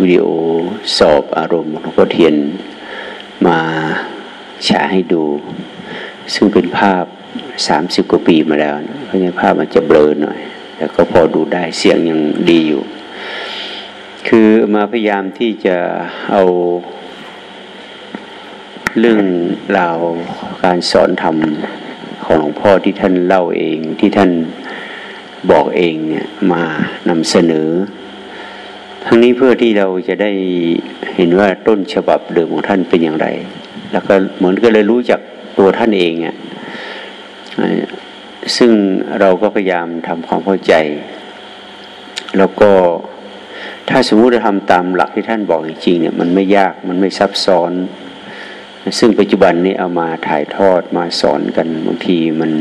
วิดีโอสอบอารมณ์หลวงพ่อเทียนมาฉายให้ดู ซึ่งเป็นภาพสามสิบกว่าปีมาแล้วนะเพราะงั้นภาพมันจะเบลอหน่อย แต่ก็พอดูได้เสียงยังดีอยู่ คือมาพยายามที่จะเอาเรื่องราวการสอนธรรมของหลวงพ่อที่ท่านเล่าเองที่ท่านบอกเองเนี่ยมานำเสนอ ทั้งนี้เพื่อที่เราจะได้เห็นว่าต้นฉบับเดิมของท่านเป็นอย่างไร แล้วก็เหมือนก็เลยรู้จักตัวท่านเองอะซึ่งเราก็พยายามทำความเข้าใจ แล้วก็ถ้าสมมุติเราทำตามหลักที่ท่านบอกจริงๆเนี่ยมันไม่ยากมันไม่ซับซ้อน ซึ่งปัจจุบันนี้เอามาถ่ายทอดมาสอนกันบางทีมัน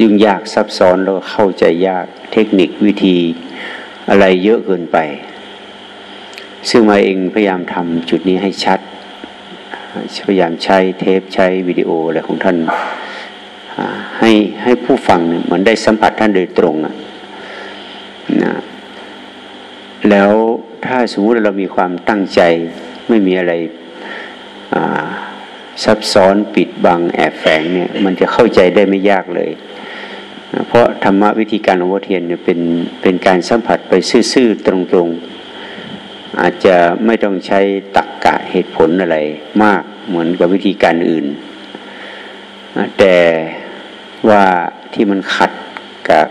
ยุ่งยากซับซ้อนแล้วเข้าใจยากเทคนิควิธี อะไรเยอะเกินไป ซึ่งมาเองพยายามทำจุดนี้ให้ชัด พยายามใช้เทปใช้วิดีโออะไรของท่านให้ให้ผู้ฟังเนี่ยเหมือนได้สัมผัสท่านโดยตรงอะนะแล้วถ้าสมมติเรามีความตั้งใจไม่มีอะไรซับซ้อนปิดบังแอบแฝงเนี่ยมันจะเข้าใจได้ไม่ยากเลย เพราะธรรมะวิธีการหลวงพ่อเทียนเนี่ยเป็นเป็นการสัมผัสไปซื่อๆตรงๆ อาจจะไม่ต้องใช้ตักกะเหตุผลอะไรมากเหมือนกับวิธีการอื่น แต่ว่าที่มันขัดกับ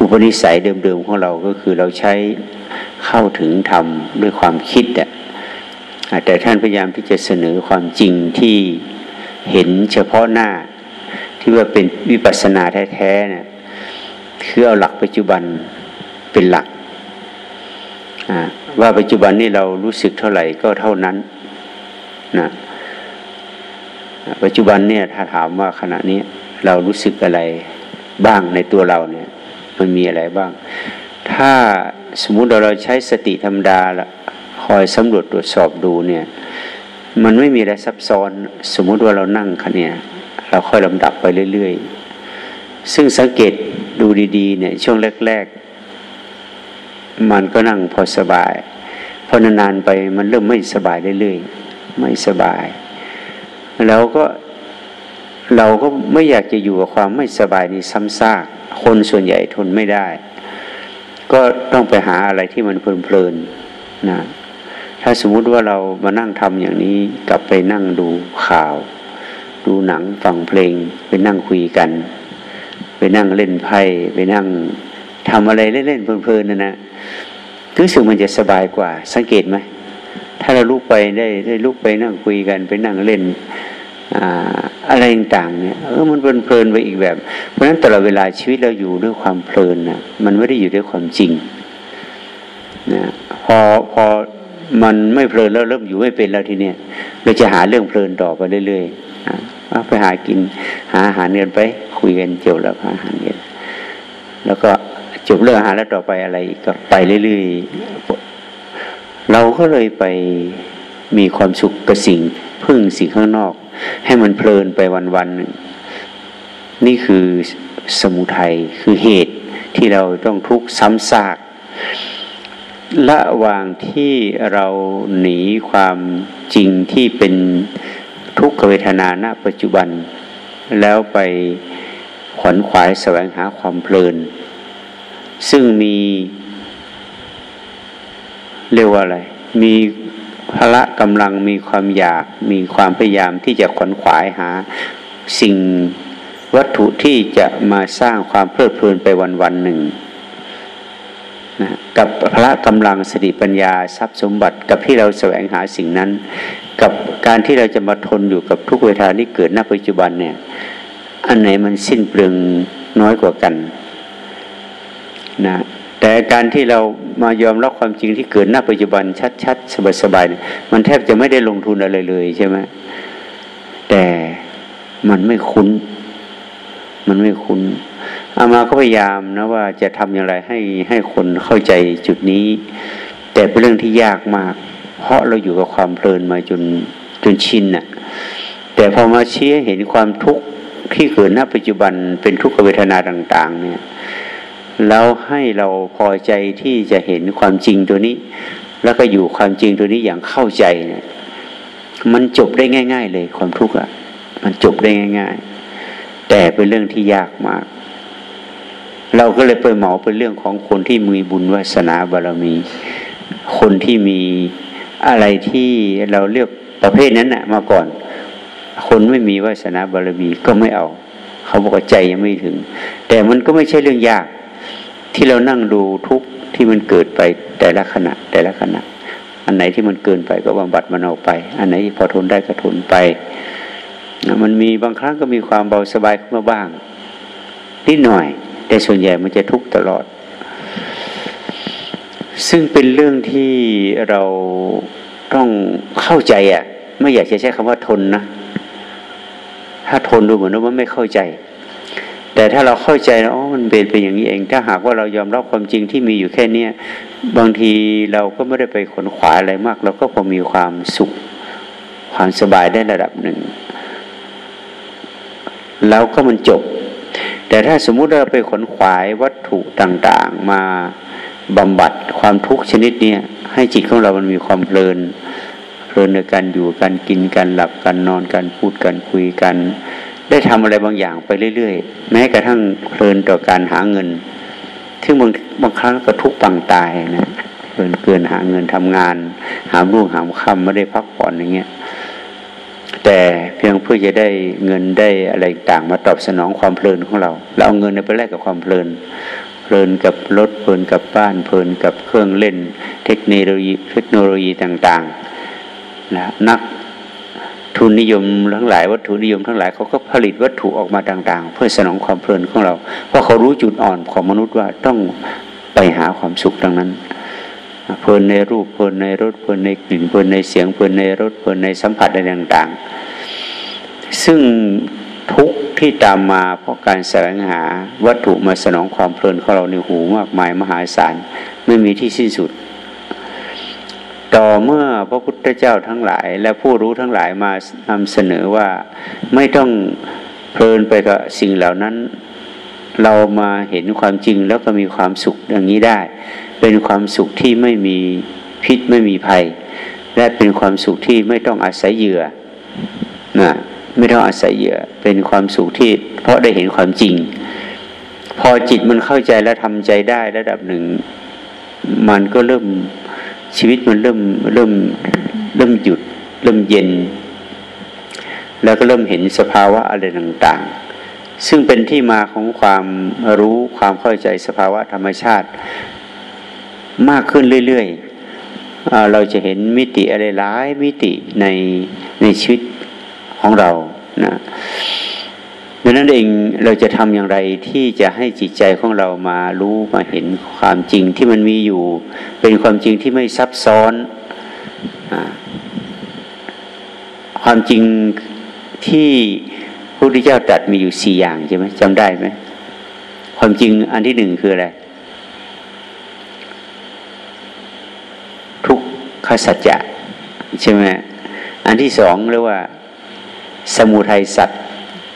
อุปนิสัยเดิมๆของเราก็คือเราใช้เข้าถึงธรรมด้วยความคิดอะแต่ท่านพยายามที่จะเสนอความจริงที่เห็นเฉพาะหน้า ที่ว่าเป็นวิปัสสนาแท้ๆเนี่ยคือเอาหลักปัจจุบันเป็นหลัก ว่าปัจจุบันนี้เรารู้สึกเท่าไหร่ก็เท่านั้นนะปัจจุบันเนี่ยถ้าถามว่าขณะนี้เรารู้สึกอะไรบ้างในตัวเราเนี่ย มันมีอะไรบ้าง ถ้าสมมุติเราเราใช้สติธรรมดาละคอยสำรวจตรวจสอบดูเนี่ย มันไม่มีอะไรซับซ้อน สมมุติว่าเรานั่งคันเนี่ย เราค่อยลำดับไปเรื่อย ๆ ซึ่งสังเกตดูดีๆเนี่ยช่วงแรก ๆ มันก็นั่งพอสบายพอนานๆไปมันเริ่มไม่สบายเรื่อยๆไม่สบาย แล้วก็เราก็ไม่อยากจะอยู่กับความไม่สบายนี้ซ้ำซาก คนส่วนใหญ่ทนไม่ได้ ก็ต้องไปหาอะไรที่มันเพลินๆนะถ้าสมมุติว่าเรามานั่งทำอย่างนี้กลับไปนั่งดูข่าว ดูหนังฟังเพลง ไปนั่งคุยกัน ไปนั่งเล่นไพ่ไปนั่งทำอะไรเล่นๆเพลินๆนะนะรู้สึกมันจะสบายกว่า สังเกตไหมถ้าเราลุกไปได้ได้ลุกไปนั่งคุยกันไปนั่งเล่นอะไรต่างๆเนี่ยเออมันเพลินไปอีกแบบ เพราะฉะนั้นตลอดเวลาชีวิตเราอยู่ด้วยความเพลินนะมันไม่ได้อยู่ด้วยความจริงนะพอพอมันไม่เพลินแล้วเริ่มอยู่ไม่เป็นแล้วทีเนี้ยเราจะหาเรื่องเพลินต่อไปเรื่อยๆ ไปหากิน หาอาหารเงินไป คุยกันจบแล้วหาอาหารเงินแล้วก็จบเรื่องอาหารแล้วต่อไปอะไรก็ไปเรื่อยๆเราก็เลยไปมีความสุขกับสิ่งพึ่งสิ่งข้างนอก ให้มันเพลินไปวันๆนี่คือสมุทัยคือเหตุที่เราต้องทุกข์ซ้ำซากระหว่างที่เราหนีความจริงที่เป็น ทุกขเวทนาณปัจจุบัน แล้วไปขวนขวายแสวงหาความเพลิน ซึ่งมีเรียกว่าอะไร มีพละกำลังมีความอยากมีความพยายามที่จะขวนขวายหา สิ่งวัตถุที่จะมาสร้างความเพลิดเพลินไปวันวันหนึ่ง กับพระกำลังสติปัญญาทรัพย์สมบัติกับที่เราแสวงหาสิ่งนั้น กับการที่เราจะมาทนอยู่กับทุกเวทาที่เกิดณปัจจุบันเนี่ยอันไหนมันสิ้นเปลืองน้อยกว่ากันนะแต่การที่เรามายอมรับความจริงที่เกิดณปัจจุบันชัดๆสบายๆเนี่ยมันแทบจะไม่ได้ลงทุนอะไรเลยใช่ไหมแต่มันไม่คุ้น มันไม่คุ้น อามาก็พยายามนะว่าจะทำอย่างไรให้ให้คนเข้าใจจุดนี้ แต่เป็นเรื่องที่ยากมาก เพราะเราอยู่กับความเพลินมาจนจนชินน่ะแต่พอมาชี้เห็นความทุกข์ที่เกิดณปัจจุบันเป็นทุกขเวทนาต่าง ๆ เนี่ยแล้วให้เราพอใจที่จะเห็นความจริงตัวนี้ แล้วก็อยู่ความจริงตัวนี้อย่างเข้าใจเนี่ยมันจบได้ง่าย ๆ เลยความทุกข์อะมันจบได้ง่าย ๆ แต่เป็นเรื่องที่ยากมาก เราก็เลยไปเหมาเป็นเรื่องของคนที่มีบุญวาสนาบารมี คนที่มีอะไรที่เราเลือกประเภทนั้นนะมาก่อน คนไม่มีวาสนาบารมีก็ไม่เอา เขาบอกใจยังไม่ถึง แต่มันก็ไม่ใช่เรื่องยาก ที่เรานั่งดูทุกที่มันเกิดไปแต่ละขณะแต่ละขณะ อันไหนที่มันเกินไปก็บำบัดมันออกไป อันไหนที่พอทนได้ก็ทนไปมันมีบางครั้งก็มีความเบาสบายขึ้นมาบ้างนิดหน่อย แต่ส่วนใหญ่มันจะทุกข์ตลอด ซึ่งเป็นเรื่องที่เราต้องเข้าใจอะ ไม่อยากจะใช้คำว่าทนนะ ถ้าทนดูเหมือนว่าไม่เข้าใจ แต่ถ้าเราเข้าใจแล้วอ๋อมันเป็นเป็นอย่างนี้เอง ถ้าหากว่าเรายอมรับความจริงที่มีอยู่แค่เนี้ยบางทีเราก็ไม่ได้ไปขนขวายอะไรมาก เราก็พอมีความสุข ความสบายได้ระดับหนึ่ง แล้วก็มันจบ แต่ถ้าสมมุติเราไปขนขวายวัตถุต่างๆ มาบำบัดความทุกข์ชนิดนี้ให้จิตของเรามันมีความเพลินเพลินในการอยู่การกินการหลับการนอนการพูดการคุยกัน ได้ทำอะไรบางอย่างไปเรื่อยๆ แม้กระทั่งเพลินต่อการหาเงินที่บางบางครั้งก็ทุกข์ปังตายนะเพลินเกินหาเงินทำงาน หามรุ่งหามค่ำไม่ได้พักผ่อนอย่างเงี้ย แต่เพียงเพื่อจะได้เงินได้อะไรต่างมาตอบสนองความเพลินของเรา เราเอาเงินไปแลกกับความเพลิน เพลินกับรถเพลินกับบ้านเพลินกับเครื่องเล่น เทคโนโลยีเทคโนโลยีต่างๆนะนักทุนนิยมทั้งหลายวัตถุนิยมทั้งหลายเขาก็ผลิตวัตถุออกมาต่าง ๆ เพื่อสนองความเพลินของเรา เพราะเขารู้จุดอ่อนของมนุษย์ว่าต้องไปหาความสุขดังนั้น เพลินในรูปเพลินในรสเพลินในกลิ่นเพลินในเสียงเพลินในรสเพลินในสัมผัสอะไรต่างๆ ซึ่งทุกที่ตามมาเพราะการแสวงหาวัตถุมาสนองความเพลินของเราในหูมากมายมหาศาลไม่มีที่สิ้นสุด ต่อเมื่อพระพุทธเจ้าทั้งหลาย และผู้รู้ทั้งหลายมานำเสนอว่าไม่ต้องเพลินไปกับสิ่งเหล่านั้น เรามาเห็นความจริงแล้วก็มีความสุขอย่างนี้ได้ เป็นความสุขที่ไม่มีพิษไม่มีภัย และเป็นความสุขที่ไม่ต้องอาศัยเหยื่อนะไม่ต้องอาศัยเหยื่อ เป็นความสุขที่ เพราะได้เห็นความจริง พอจิตมันเข้าใจและทำใจได้ระดับหนึ่ง มันก็เริ่มชีวิตมันเริ่มเริ่มเริ่มหยุด เริ่มเย็น แล้วก็เริ่มเห็นสภาวะอะไรต่างๆ ซึ่งเป็นที่มาของความรู้ความเข้าใจสภาวะธรรมชาติ มากขึ้นเรื่อยๆ เราจะเห็นมิติอะไรหลายมิติในในชีวิตของเรานะดังนั้นเองเราจะทำอย่างไรที่จะให้จิตใจของเรามารู้มาเห็นความจริงที่มันมีอยู่ เป็นความจริงที่ไม่ซับซ้อนอความจริงที่พระพุทธเจ้าตรัสมีอยู่สี่อย่างใช่ไหมจำได้ไหมความจริงอันที่หนึ่งคืออะไร ขสัจจะใช่ไหมอันที่สองเรียกว่า สมุทัยสัตว์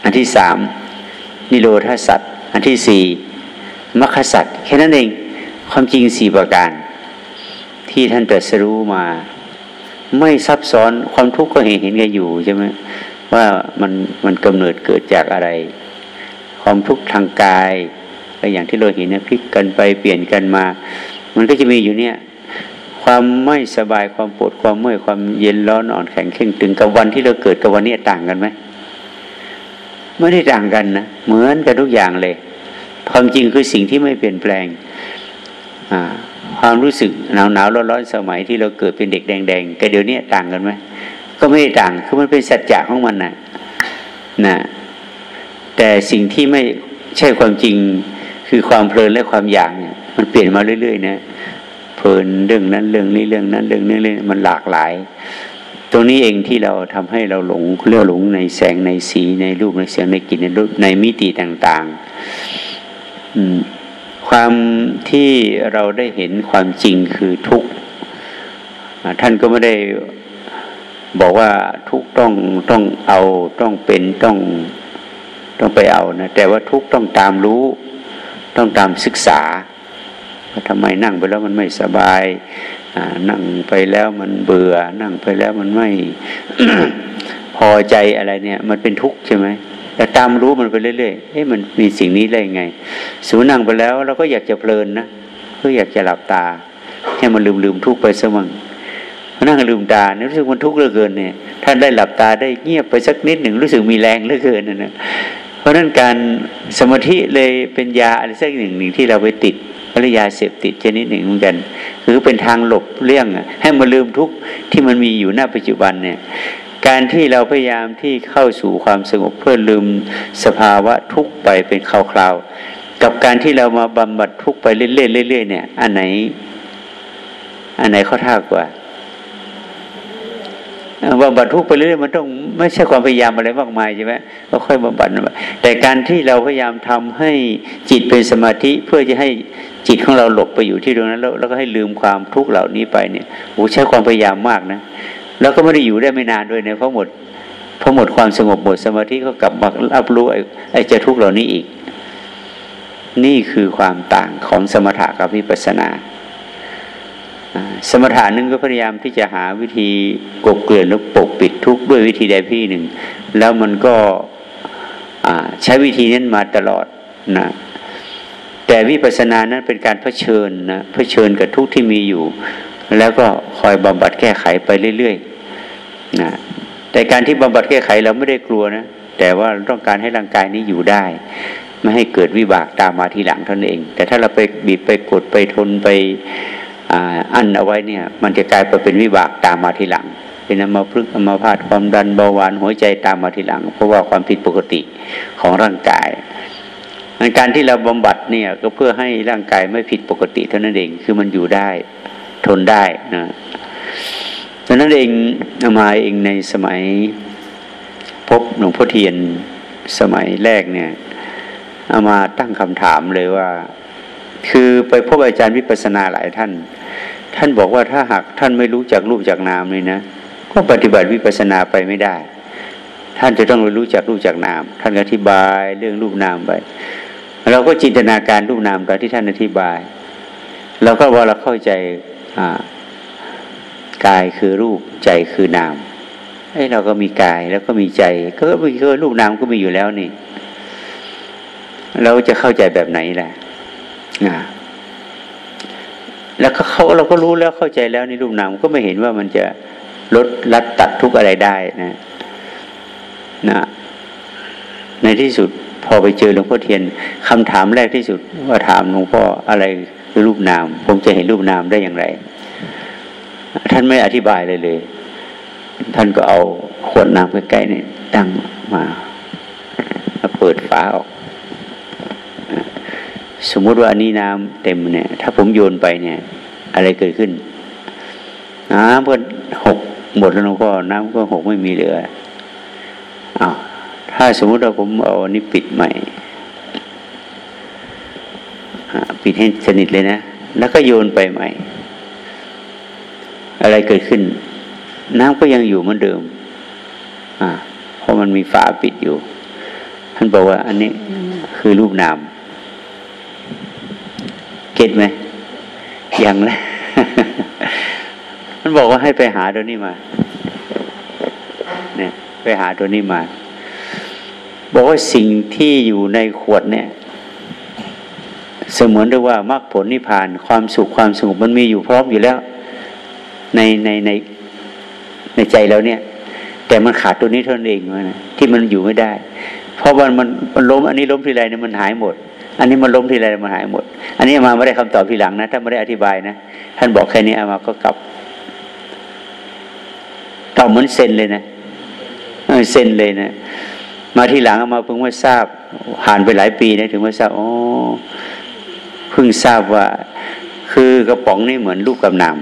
อันที่สามนิโรธาสัตว์อันที่สี่มรรคสัตว์แค่นั้นเองความจริงสี่ประการ ที่ท่านตรัสรู้มา ไม่ซับซ้อนความทุกข์ก็เห็นเห็นกันอยู่ใช่ไหมว่ามันมันกำเนิดเกิดจากอะไร ความทุกข์ทางกายก็อย่างที่เราเห็นนะพลิกกันไปเปลี่ยนกันมา มันก็จะมีอยู่เนี่ย ความไม่สบายความปวดความเมื่อยความเย็นร้อนอ่อนแข็งเข่งตึงกับวันที่เราเกิดกับวันนี้ต่างกันไหมไม่ได้ต่างกันนะเหมือนกันทุกอย่างเลย ความจริงคือสิ่งที่ไม่เปลี่ยนแปลงความรู้สึกหนาวหนาวร้อนร้อนสมัยที่เราเกิดเป็นเด็กแดงๆกับเดี๋ยวนี้ต่างกันไหมก็ไม่ได้ต่างคือมันเป็นสัจจะของมันนะนะแต่สิ่งที่ไม่ใช่ความจริงคือความเพลินและความอยากเนี่ยมันเปลี่ยนมาเรื่อยๆนะ เพลินเรื่องนั้นเรื่องนี้เรื่องนั้น เรื่องนี้เรื่องมันหลากหลาย ตรงนี้เองที่เราทำให้เราหลงเรื่อหลงในแสงในสีในรูปในเสียงในกลิ่นในรสในมิติต่างๆความที่เราได้เห็นความจริงคือทุกท่านก็ไม่ได้บอกว่าทุกต้องต้องเอาต้องเป็นต้องต้องไปเอานะแต่ว่าทุกต้องตามรู้ ต้องตามศึกษา ว่าทำไมนั่งไปแล้วมันไม่สบายนั่งไปแล้วมันเบื่อ นั่งไปแล้วมันไม่พอใจอะไรเนี่ย มันเป็นทุกข์ใช่ไหมแต่ตามรู้มันไปเรื่อยๆเฮ้มันมีสิ่งนี้ได้ไง สูนั่งไปแล้วเราก็อยากจะเพลินนะก็อยากจะหลับตา ให้มันลืมลืมทุกข์ไปสักมั่งนั่งลืมตาเนี่ยรู้สึกมันทุกข์เหลือเกินเนี่ยท่านได้หลับตาได้เงียบไปสักนิดหนึ่งรู้สึกมีแรงเหลือเกินนะเพราะนั้นการสมาธิเลยเป็นยาอะไรสักหนึ่งหนึ่งที่เราไปติด ภรยาเสพติดชนิดหนึ่งเหมือนกัน คือเป็นทางหลบเรื่องให้มันลืมทุกที่มันมีอยู่หน้าปัจจุบันเนี่ยการที่เราพยายามที่เข้าสู่ความสงบเพื่อลืมสภาวะทุกไปเป็นคราวๆกับการที่เรามาบำบัดทุกไปเรื่อยๆเรื่อยๆเนี่ยอันไหน อันไหนเข้าท่ากว่าบำบัดทุกไปเรื่อยๆมันต้องไม่ใช่ความพยายามอะไรมากมายใช่ไหมก็ค่อยบำบัดแต่การที่เราพยายามทำให้จิตเป็นสมาธิเพื่อจะให้ จิตของเราหลบไปอยู่ที่ตรงนั้นแล้วแล้วก็ให้ลืมความทุกข์เหล่านี้ไปเนี่ยโอ้ใช้ความพยายามมากนะ แล้วก็ไม่ได้อยู่ได้ไม่นานด้วยเนี่ยเพราะหมดพอหมดความสงบหมดสมาธิก็กลับมารับรู้ไอ้ไอ้เจ้าทุกข์เหล่านี้อีก นี่คือความต่างของสมถะกับวิปัสสนา สมถานึงก็พยายามที่จะหาวิธีกบเกลื่อนหรือปกปิดทุกข์ด้วยวิธีใดพี่หนึ่ง แล้วมันก็ใช้วิธีนั้นมาตลอดนะ แต่วิปัสสนานั้นเป็นการเผชิญนะเผชิญกับทุกที่มีอยู่ แล้วก็คอยบำบัดแก้ไขไปเรื่อยๆนะแต่การที่บำบัดแก้ไขเราไม่ได้กลัวนะแต่ว่าต้องการให้ร่างกายนี้อยู่ได้ ไม่ให้เกิดวิบากตามมาทีหลังเท่านั้นเอง แต่ถ้าเราไปบีบไปกดไปทนไปอันเอาไว้เนี่ย มันจะกลายไปเป็นวิบากตามมาทีหลัง เป็นอัมาพึกอัมาพาดความดันเบาหวานหัวใจตามมาทีหลัง เพราะว่าความผิดปกติของร่างกาย การที่เราบำบัดเนี่ยก็เพื่อให้ร่างกายไม่ผิดปกติเท่านั้นเอง คือมันอยู่ได้ทนได้นะดังนั้นเองมาเองในสมัยพบหลวงพ่อเทียนสมัยแรกเนี่ยเอามาตั้งคำถามเลยว่า คือไปพบอาจารย์วิปัสนาหลายท่าน ท่านบอกว่าถ้าหากท่านไม่รู้จักรูปจากนามเลยนะ ก็ปฏิบัติวิปัสนาไปไม่ได้ ท่านจะต้องรู้จักรูปจากนาม ท่านอธิบายเรื่องรูปนามไป เราก็จินตนาการรูปนามตอนที่ท่านอธิบาย เราก็ว่าเราเข้าใจกายคือรูปใจคือนามไอ้เราก็มีกายแล้วก็มีใจ ก็มีคือรูปนามก็มีอยู่แล้วนี่ เราจะเข้าใจแบบไหนล่ะนะแล้วเขาเราก็รู้แล้วเข้าใจแล้วในรูปนามก็ไม่เห็นว่ามันจะลดลัดตัดทุกอะไรได้นะนะในที่สุด พอไปเจอหลวงพ่อเทียนคำถามแรกที่สุดว่าถามหลวงพ่ออะไรคือรูปนาม ผมจะเห็นรูปนามได้อย่างไร ท่านไม่อธิบายเลยเลย ท่านก็เอาขวดน้ำใกล้ๆนี่ตั้งมาเปิดฝาออก สมมุติว่าอันนี้น้ำเต็มเนี่ย ถ้าผมโยนไปเนี่ย อะไรเกิดขึ้นน้ำก็หกหมดแล้วก็น้ำก็หกไม่มีเหลืออ้าว ถ้าสมมุติว่าผมเอาอันนี้ปิดใหม่ปิดให้สนิทเลยนะ แล้วก็โยนไปใหม่ อะไรเกิดขึ้น น้ำก็ยังอยู่เหมือนเดิมเพราะมันมีฝาปิดอยู่ ท่านบอกว่า อันนี้คือรูปนาม เก็ตไหมยังเลยมันบอกว่าให้ไปหาตัวนี้มา เนี่ย ไปหาตัวนี้มา บอกว่าสิ่งที่อยู่ในขวดเนี่ย เสมือนด้วยว่ามรรคผลนิพพานความสุขความสงบมันมีอยู่พร้อมอยู่แล้ว ในในในในใจเราเนี่ย แต่มันขาดตัวนี้เท่านั้นเองนะที่มันอยู่ไม่ได้ เพราะว่ามันมันล้มอันนี้ล้มทีไรเนี่ยมันหายหมด อันนี้มันล้มทีไรมันหายหมด อันนี้มาไม่ได้คำตอบทีหลังนะท่าไม่ได้อธิบายนะท่านบอกแค่นี้อามาก็กลับกลับเหมือนเซนเลยนะเซนเลยนะ มาทีหลังอามาเพิ่งมาทราบผ่านไปหลายปีนะถึงมาทราบอ๋อเพิ่งทราบว่า คือกระป๋องนี่เหมือนรูปกำนำ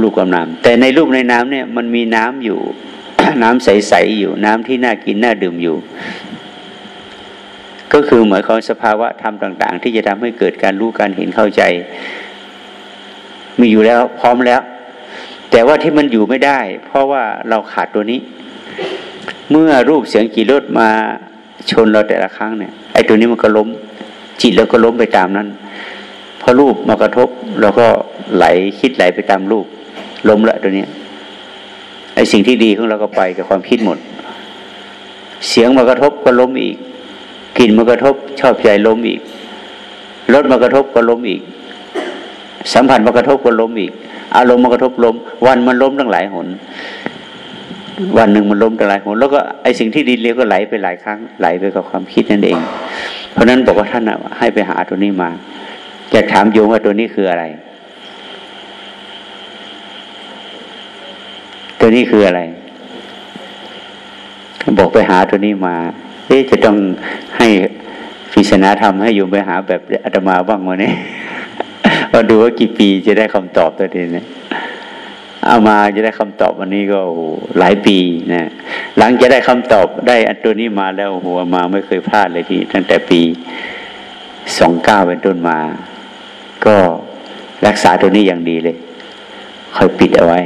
รูปกำนำแต่ในรูปในน้ำเนี่ยมันมีน้ำอยู่ น้ำใสๆอยู่ น้ำที่น่ากินน่าดื่มอยู่ ก็คือเหมายความสภาวะธรรมต่าง ๆ ที่จะทำให้เกิดการรู้การเห็นเข้าใจ มีอยู่แล้วพร้อมแล้ว แต่ว่าที่มันอยู่ไม่ได้ เพราะว่าเราขาดตัวนี้ เมื่อรูปเสียงกี่รถมาชนเราแต่ละครั้งเนี่ยไอ้ตัวนี้มันก็ล้ม จิตเราก็ล้มไปตามนั้นพอรูปมากระทบเราก็ไหลคิดไหลไปตามรูปล้มละตัวนี้ไอ้สิ่งที่ดีของเราก็ไปกับความคิดหมด เสียงมากระทบก็ล้มอีกกลิ่นมากระทบชอบใจล้มอีกรถมากระทบก็ล้มอีก สัมผัสมากระทบก็ล้มอีก อารมณ์มากระทบล้มวันมันล้มตั้งหลายหน วันหนึ่งมันล้มตั้งหลายหนแล้วก็ไอสิ่งที่ดีเลี้ยวก็ไหลไปหลายครั้งไหลไปกับความคิดนั่นเอง เพราะนั้นบอกว่าท่านให้ไปหาตัวนี้มาจะถามโยมว่าตัวนี้คืออะไร ตัวนี้คืออะไร บอกไปหาตัวนี้มา เอ๊จะต้องให้พิศนาธรรมให้โยมไปหาแบบอาตมาบ้างวันนี้มาดูว่ากี่ปีจะได้คำตอบตัวนี้เนี่ย เอามาจะได้คำตอบวันนี้ก็หลายปีนะหลังจะได้คำตอบได้อันตัวนี้มาแล้วโอ้โหมาไม่เคยพลาดเลยทีตั้งแต่ปีสองเก้าเป็นต้นมา ก็รักษาตัวนี้อย่างดีเลยคอยปิดเอาไว้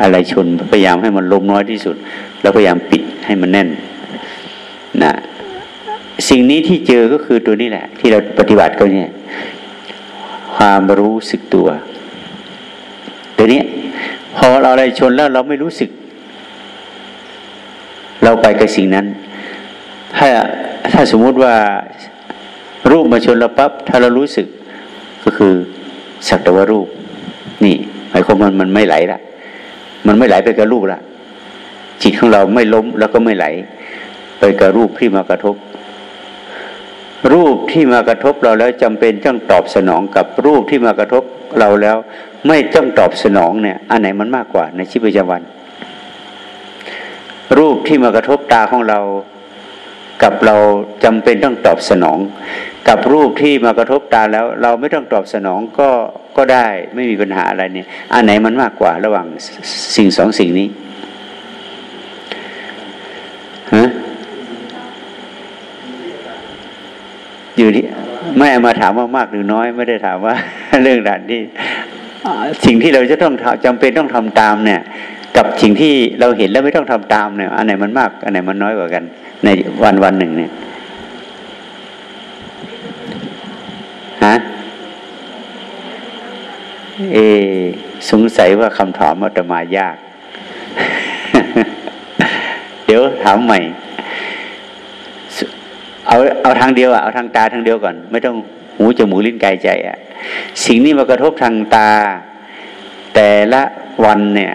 อะไรชนพยายามให้มันลมน้อยที่สุด แล้วพยายามปิดให้มันแน่นนะสิ่งนี้ที่เจอก็คือตัวนี้แหละ ที่เราปฏิบัติก็เนี่ย ความรู้สึกตัว ตัวนี้ พอเราอะไรชนแล้วเราไม่รู้สึก เราไปกับสิ่งนั้น ถ้าถ้าสมมุติว่ารูปมาชนเราปั๊บถ้าเรารู้สึกก็คือสักแต่ว่ารูป นี่หมายความมันมันไม่ไหลละมันไม่ไหลไปกับรูปละจิตของเราไม่ล้มแล้วก็ไม่ไหล ไปกับรูปที่มากระทบ รูปที่มากระทบเราแล้วจำเป็นต้องตอบสนองกับรูปที่มากระทบ เราแล้ว ไม่ต้องตอบสนองเนี่ย อันไหนมันมากกว่าในชีวิตประจำวัน รูปที่มากระทบตาของเรากับเราจำเป็นต้องตอบสนอง กับรูปที่มากระทบตาแล้ว เราไม่ต้องตอบสนองก็ก็ได้ไม่มีปัญหาอะไรเนี่ยอันไหนมันมากกว่าระหว่างสิ่งสองสิ่งนี้ฮะอยู่ที่ ไม่มาถามว่ามากหรือน้อย ไม่ได้ถามว่าเรื่องด่านที่สิ่งที่เราจะต้องจำเป็นต้องทำตามเนี่ย กับสิ่งที่เราเห็นแล้วไม่ต้องทำตามเนี่ยอันไหนมันมากอันไหนมันน้อยกว่ากัน ในวันวันหนึ่งเนี่ยฮะเอ สงสัยว่าคำถามอาตมายาก เดี๋ยวถามใหม่ เอาเอาทางเดียวอะเอาทางตาทางเดียวก่อน ไม่ต้องหูจมูกลิ้นกายใจอะสิ่งนี้มากระทบทางตา แต่ละวันเนี่ย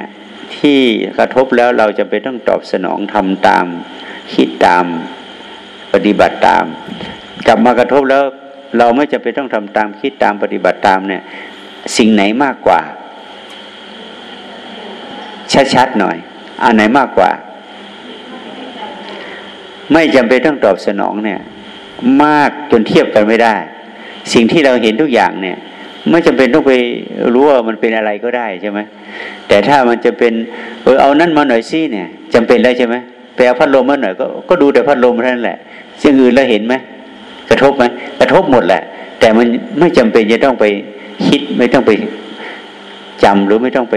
ที่กระทบแล้วเราจะไปต้องตอบสนองทำตาม คิดตามปฏิบัติตาม กลับมากระทบแล้วเราไม่จะไปต้องทำตามคิดตามปฏิบัติตามเนี่ย สิ่งไหนมากกว่า ชัดๆหน่อยอันไหนมากกว่า ไม่จำเป็นต้องตอบสนองเนี่ย มากจนเทียบกันไม่ได้ สิ่งที่เราเห็นทุกอย่างเนี่ย ไม่จำเป็นต้องไปรู้ว่ามันเป็นอะไรก็ได้ใช่ไหมแต่ถ้ามันจะเป็นเออเอานั่นมาหน่อยสิเนี่ยจำเป็นได้ใช่ไหมไปเอาพัดลมมาหน่อยก็ก็ดูแต่พัดลมเท่านั้นแหละสิ่งอื่นเราเห็นไหมกระทบไหมกระทบหมดแหละ แต่มันไม่จำเป็นจะต้องไปคิดไม่ต้องไปจำหรือไม่ต้องไป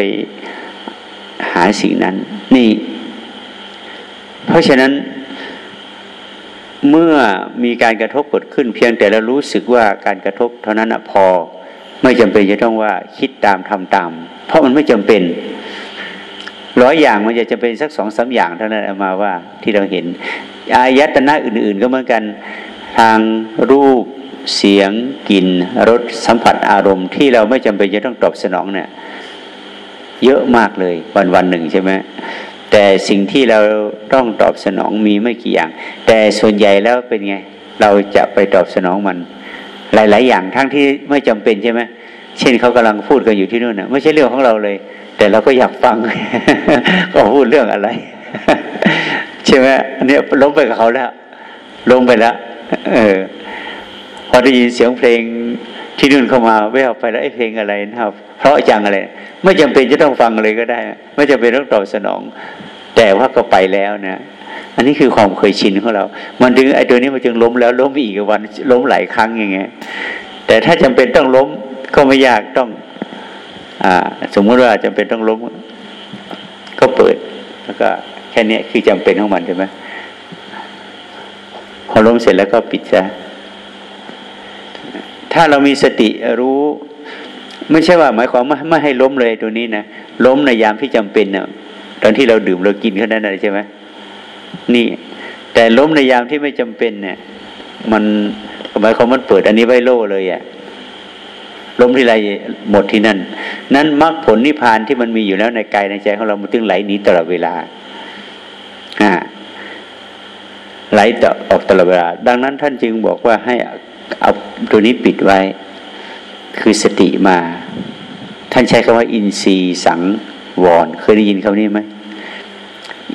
หาสิ่งนั้น นี่ เพราะฉะนั้น เมื่อมีการกระทบเกิดขึ้น เพียงแต่เรารู้สึกว่าการกระทบเท่านั้นพอ ไม่จำเป็นจะต้องว่าคิดตามทำตาม เพราะมันไม่จำเป็นร้อยอย่างมันจะจะเป็นสักสองสาอย่างเท่านั้นมาว่าที่เราเห็น อายตนะอื่น ๆ ก็เหมือนกันทางรูปเสียงกลิ่นรสสัมผัสอารมณ์ ที่เราไม่จำเป็นจะต้องตอบสนองเนี่ยเยอะมากเลยวันวันหนึ่งใช่ไหม แต่สิ่งที่เราต้องตอบสนองมีไม่กี่อย่าง แต่ส่วนใหญ่แล้วเป็นไง เราจะไปตอบสนองมัน หลาย ๆ อย่างทั้งที่ไม่จำเป็นใช่ไหมเช่นเขากำลังพูดกันอยู่ที่นู่นนะไม่ใช่เรื่องของเราเลย แต่เราก็อยากฟังก็พูดเรื่องอะไร ใช่ไหมอันนี้ล้มไปกับเขาแล้วล้มไปแล้วเออพอได้ยินเสียงเพลง ที่นู่นเข้ามาแววไปแล้วไอ้เพลงอะไรนะครับ เพราะจังอะไร ไม่จำเป็นจะต้องฟังเลยก็ได้ ไม่จำเป็นต้องตอบสนอง แต่ว่าก็ไปแล้วนะ อันนี้คือความเคยชินของเรา มันถึงไอ้ตัวนี้มันจึงล้มแล้วล้มอีกวันล้มหลายครั้งอย่างเงี้ยแต่ถ้าจำเป็นต้องล้มก็ไม่ยากต้อง อ่า สมมติว่าจำเป็นต้องล้ม ก็เปิด แล้วก็แค่นี้คือจำเป็นของมันใช่ไหมพอล้มเสร็จแล้วก็ปิดซะ ถ้าเรามีสติรู้ ไม่ใช่ว่าหมายความไม่ไม่ให้ล้มเลยตัวนี้นะล้มในยามที่จำเป็นนะตอนที่เราดื่มเรากินแค่นั้นใช่ไหมนี่ แต่ล้มในยามที่ไม่จำเป็นเนี่ย มันหมายความมันเปิด อันนี้ไว้โล่เลยอะ่ะล้มที่ไรหมดที่นั่น นั้นมรรคผลนิพพานที่มันมีอยู่แล้วในกายในใจของเรา มันถึงไหลหนีตลอดเวลาอ่าไหลต่อออกตลอดเวลา ดังนั้นท่านจึงบอกว่าให้ เอาตัวนี้ปิดไว้ คือสติมา ท่านใช้คำว่า อินทรีย์สังวร เคยได้ยินคำนี้ไหม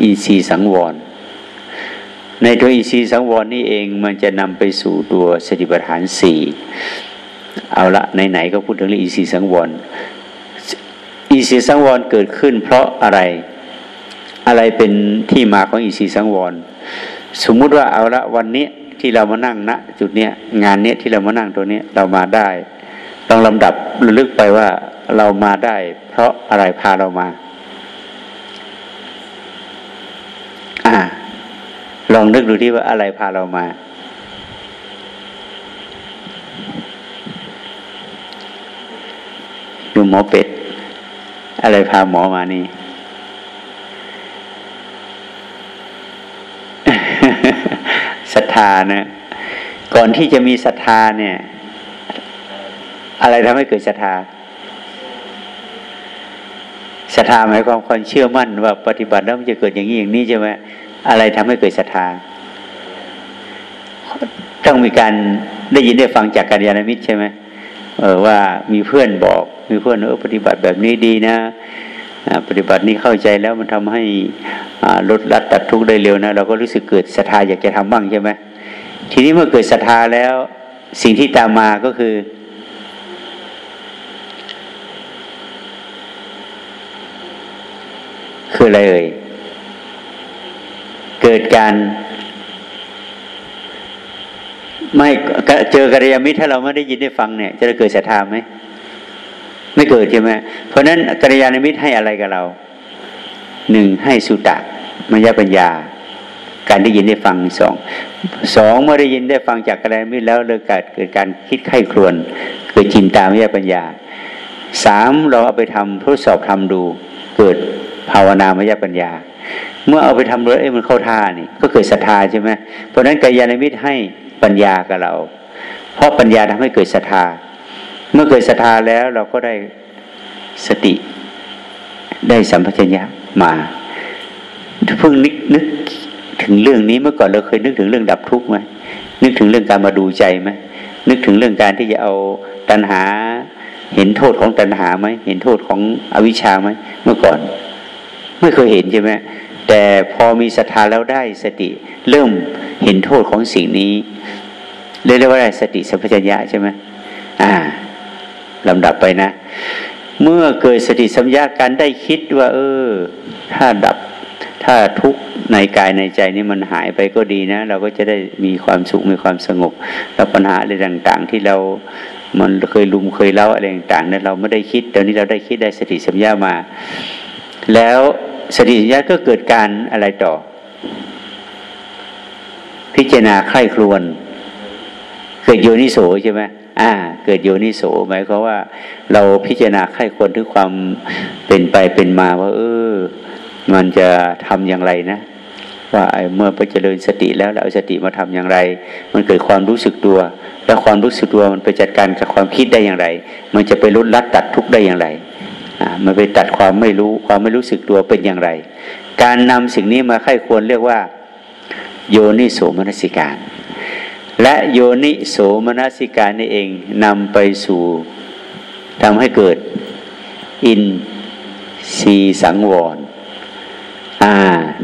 อินทรีย์สังวร ในตัวอินทรีย์สังวรนี่เองมันจะนำไปสู่ตัวสติปัฏฐานสี่เอาละไหนๆก็พูดถึงเรื่องอินทรีย์สังวรอินทรีย์สังวรเกิดขึ้น เพราะอะไรอะไรเป็นที่มาของอินทรีย์สังวร สมมุติว่าเอาละวันนี้ ที่เรามานั่งณนะจุดเนี้ยงานเนี้ยที่เรามานั่งตัวเนี้ยเรามาได้ ต้องลำดับระลึกไปว่าเรามาได้ เพราะอะไรพาเรามา อ่า ลองนึกดูที่ว่าอะไรพาเรามา ดูหมอเป็ด อะไรพาหมอมานี่ ศรัทธานะ ก่อนที่จะมีศรัทธาเนี่ย อะไรทำให้เกิดศรัทธาศรัทธาหมายความความเชื่อมั่นว่าปฏิบัติแล้วมันจะเกิดอย่างนี้อย่างนี้ใช่ไหมอะไรทำให้เกิดศรัทธาต้องมีการได้ยินได้ฟังจากกัลยาณมิตรใช่ไหมเออว่ามีเพื่อนบอก มีเพื่อนเออปฏิบัติแบบนี้ดีนะ ปฏิบัตินี้เข้าใจแล้วมันทำให้ลดลัดตัดทุกข์ได้เร็วนะเราก็รู้สึกเกิดศรัทธาอยากจะทำบ้างใช่ไหมทีนี้เมื่อเกิดศรัทธาแล้วสิ่งที่ตามมาก็คือ คืออะไรเอ่ยเกิดการไม่เจอกัลยาณมิตรถ้าเราไม่ได้ยินได้ฟังเนี่ย จะเกิดศรัทธาไหม ไม่เกิดใช่ไหมเพราะนั้นกัลยาณมิตรให้อะไรกับเราหนึ่งให้สุตะมยปัญญา การได้ยินได้ฟังสองสองเมื่อได้ยินได้ฟังจากกัลยาณมิตรแล้วเลยเกิดเกิดการคิดไข้ครวนเกิดจินตามยปัญญาสามเราเอาไปทำทดสอบทำดู เกิดภาวนามยปัญญา เมื่อเอาไปทำเลยเอ้มันเข้าท่านี่ก็เกิดศรัทธาใช่ไหมเพราะนั้นกัลยาณมิตรให้ปัญญากับเรา เพราะปัญญาทำให้เกิดศรัทธา เมื่อเกิดศรัทธาแล้วเราก็ได้สติได้สัมผัสัญญะมาเพิ่งนึกนึกถึงเรื่องนี้เมื่อก่อนเราเคยนึกถึงเรื่องดับทุกข์ไหมนึกถึงเรื่องการมาดูใจไหมนึกถึงเรื่องการที่จะเอาตัณหา เห็นโทษของตัณหาไหมเห็นโทษของอวิชชาไหมเมื่อก่อน ไม่เคยเห็นใช่ไหมแต่พอมีศรัทธาแล้วได้สติ เริ่มเห็นโทษของสิ่งนี้เรียกว่าได้สติสัมปชัญญะใช่ไหมอ่า ลำดับไปนะ เมื่อเกิดสติสัมยาการได้คิดว่า เออ ถ้าดับถ้าทุกในกายในใจนี่มันหายไปก็ดีนะ เราก็จะได้มีความสุขมีความสงบแล้วปัญหาอะไรต่าง ๆ ที่เรามันเคยลุมเคยเล่าอะไรต่างๆนั้นเราไม่ได้คิดต่นี้เราได้คิดได้สติสัมยามา แล้วสติสัมยาก็เกิดการอะไรต่อ พิจารณาใคร่ครวน เกิดโยนิโสใช่ไหม อ่า เกิดโยนิโสหมายความว่าเราพิจารณาใครควรถึงความเป็นไปเป็นมาว่า เออ มันจะทำอย่างไรนะ ว่าเมื่อไปเจริญสติแล้วเราเอาสติมาทำอย่างไร มันเกิดความรู้สึกตัว แล้วความรู้สึกตัวมันไปจัดการกับความคิดได้อย่างไร มันจะไปลดลัดตัดทุกได้อย่างไรอ่ามันไปตัดความไม่รู้ความไม่รู้สึกตัวเป็นอย่างไร การนำสิ่งนี้มาไข้ควรเรียกว่า โยนิโสมนสิการ และโยนิโสมนสิการนี่เองนำไปสู่ทำให้เกิด อินสีสังวร อ่า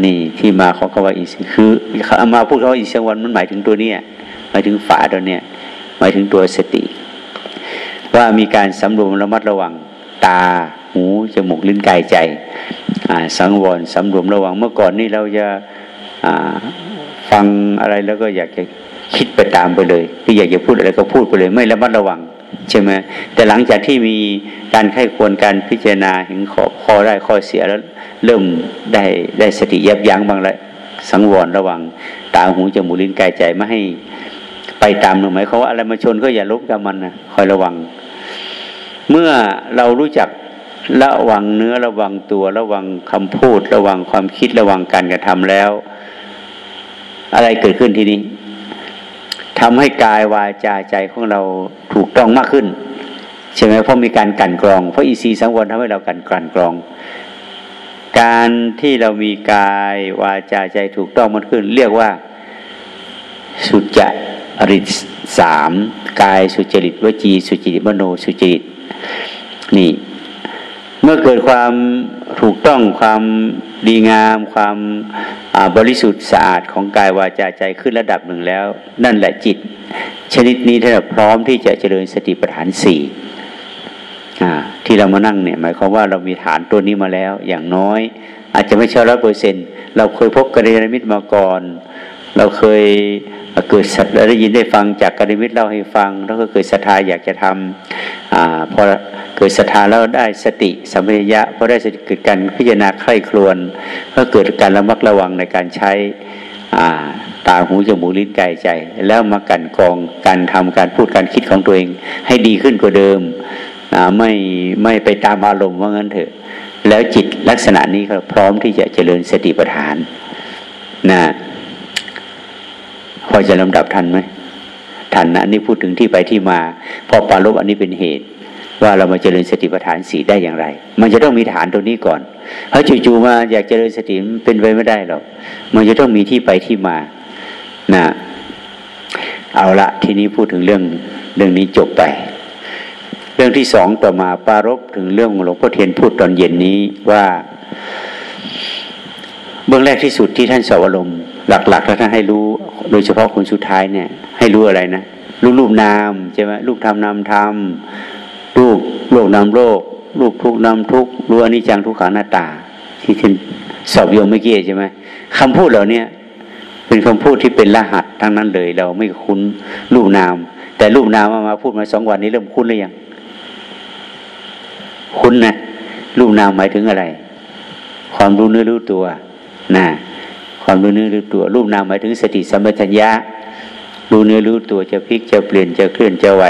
นี่ที่มาของคำว่าอินทรีคือเอามาพูดคำว่าอินสังวรมันหมายถึงตัวเนี้ยหมายถึงฝาตัวเนี้ยหมายถึงตัวสติ ว่ามีการสำรวมระมัดระวังตาหูจมูกลิ้นกายใจ สังวรสำรวมระวังเมื่อก่อนนี่เราจะฟังอะไรแล้วก็อยากจะ คิดไปตามไปเลยคืออยากจะพูดอะไรก็พูดไปเลย ไม่ระมัดระวังใช่ไหมแต่หลังจากที่มีการไข้ควรการพิจารณาเห็นข้อข้อได้ข้อเสียแล้ว เริ่มได้ได้สติยับยั้งบางแล้วสังวรระวัง ตาหูจมูกลิ้นกายใจไม่ให้ ไปตามหรือหมายควาว่าอะไรมาชนก็อย่าลบกับมันนะคอยระวัง เมื่อเรารู้จักระวังเนื้อระวังตัวระวังคำพูด ระวังความคิดระวังการกระทำแล้ว อะไรเกิดขึ้นทีนี้ ทำให้กายวาจาใจของเราถูกต้องมากขึ้นใช่ไหมเพราะมีการกันกรองเพราะอีซีสังวรทำให้เรากันกลั่นกรอง การที่เรามีกายวาจาใจถูกต้องมากขึ้น เรียกว่าสุจริตสามกายสุจริตวจีสุจริตมโนสุจริตนี่ เมื่อเกิดความถูกต้องความ ดีงามความบริสุทธิ์สะอาดของกายวาจาใจขึ้นระดับหนึ่งแล้ว นั่นแหละจิต ชนิดนี้ถ้าพร้อมที่จะเจริญสติปัฏฐานสี่ที่เรามานั่งเนี่ยหมายความว่าเรามีฐานตัวนี้มาแล้ว อย่างน้อย อาจจะไม่ใช่ร้อยเปอร์เซ็นเราเคยพบกัลยาณมิตรมาก่อน เราเคยเกิดสัตว์ได้ยินได้ฟังจากกัลยาณมิตรเล่าให้ฟัง แล้วก็เกิดศรัทธาอยากจะทำอพอ กิดศรัทธาแล้วได้สติสัมปชัญญะพอได้สติเกิดการพิจารณาใคร่ครวญก็เกิดการระมัดระวังในการใช้ตาหูจมูกลิ้นกายใจ แล้วมากันกองการทำการพูดการคิดของตัวเอง ให้ดีขึ้นกว่าเดิมไม่ไม่ไปตามอารมณ์ว่างั้นเถอะ แล้วจิตลักษณะนี้ก็พร้อมที่จะเจริญสติปัฏฐานนะพอจะลำดับทันไหมทันนะนี่พูดถึงที่ไปที่มา พอปารลบอันนี้เป็นเหตุ ว่าเรามาเจริญสติปัฏฐานสีได้อย่างไร มันจะต้องมีฐานตรงนี้ก่อนถ้าจู่ๆมาอยากเจริญสติเป็นไปไม่ได้หรอก มันจะต้องมีที่ไปที่มา นะ เอาละทีนี้พูดถึงเรื่องเรื่องนี้จบไป เรื่องที่สองต่อมาปารบถึงเรื่องหลวงพ่อเทียนพูดตอนเย็นนี้ว่าเบื้องแรกที่สุดที่ท่านสอบอารมณ์หลักๆแล้วท่านให้รู้โดยเฉพาะคนสุดท้ายเนี่ย ให้รู้อะไรนะรู้รูปนามใช่ไหมรูปธรรมนามธรรม รูปโลกนามโลก รูปทุกนามทุกรู้อนิจจังทุกขังหน้าตา ที่ท่านสอบโยมเมื่อกี้ใช่ไหมคำพูดเหล่านี้เป็นคำพูดที่เป็นรหัสทั้งนั้นเลย เราไม่คุ้นรูปนาม แต่รูปนามมาพูดมาสองวันนี้เริ่มคุ้นหรือยังคุ้นนะรูปนามหมายถึงอะไร ความรู้เนื้อรู้ตัวนะความรู้เนื้อรู้ตัว รูปนามหมายถึงสติสัมปชัญญะรู้เนื้อรู้ตัวจะพลิกจะเปลี่ยนจะเคลื่อนจะไหว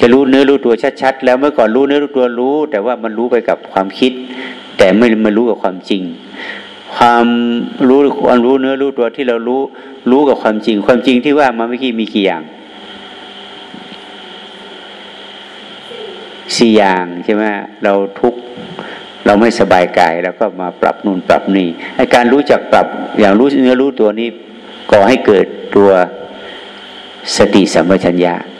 จะรู้เนื้อรู้ตัวชัดๆแล้วเมื่อก่อนรู้เนื้อรู้ตัวรู้ แต่ว่ามันรู้ไปกับความคิด แต่ไม่มารู้กับความจริง ความรู้ความรู้เนื้อรู้ตัวที่เรารู้รู้กับความจริง ความจริงที่ว่ามาเมื่อกี้มีกี่อย่างสี่อย่างใช่ไหมเราทุกเราไม่สบายกายแล้วก็มาปรับนู่นปรับนี่ให้การรู้จักปรับอย่างรู้เนื้อรู้ตัวนี้ก่อให้เกิดตัวสติสัมปชัญญะนะ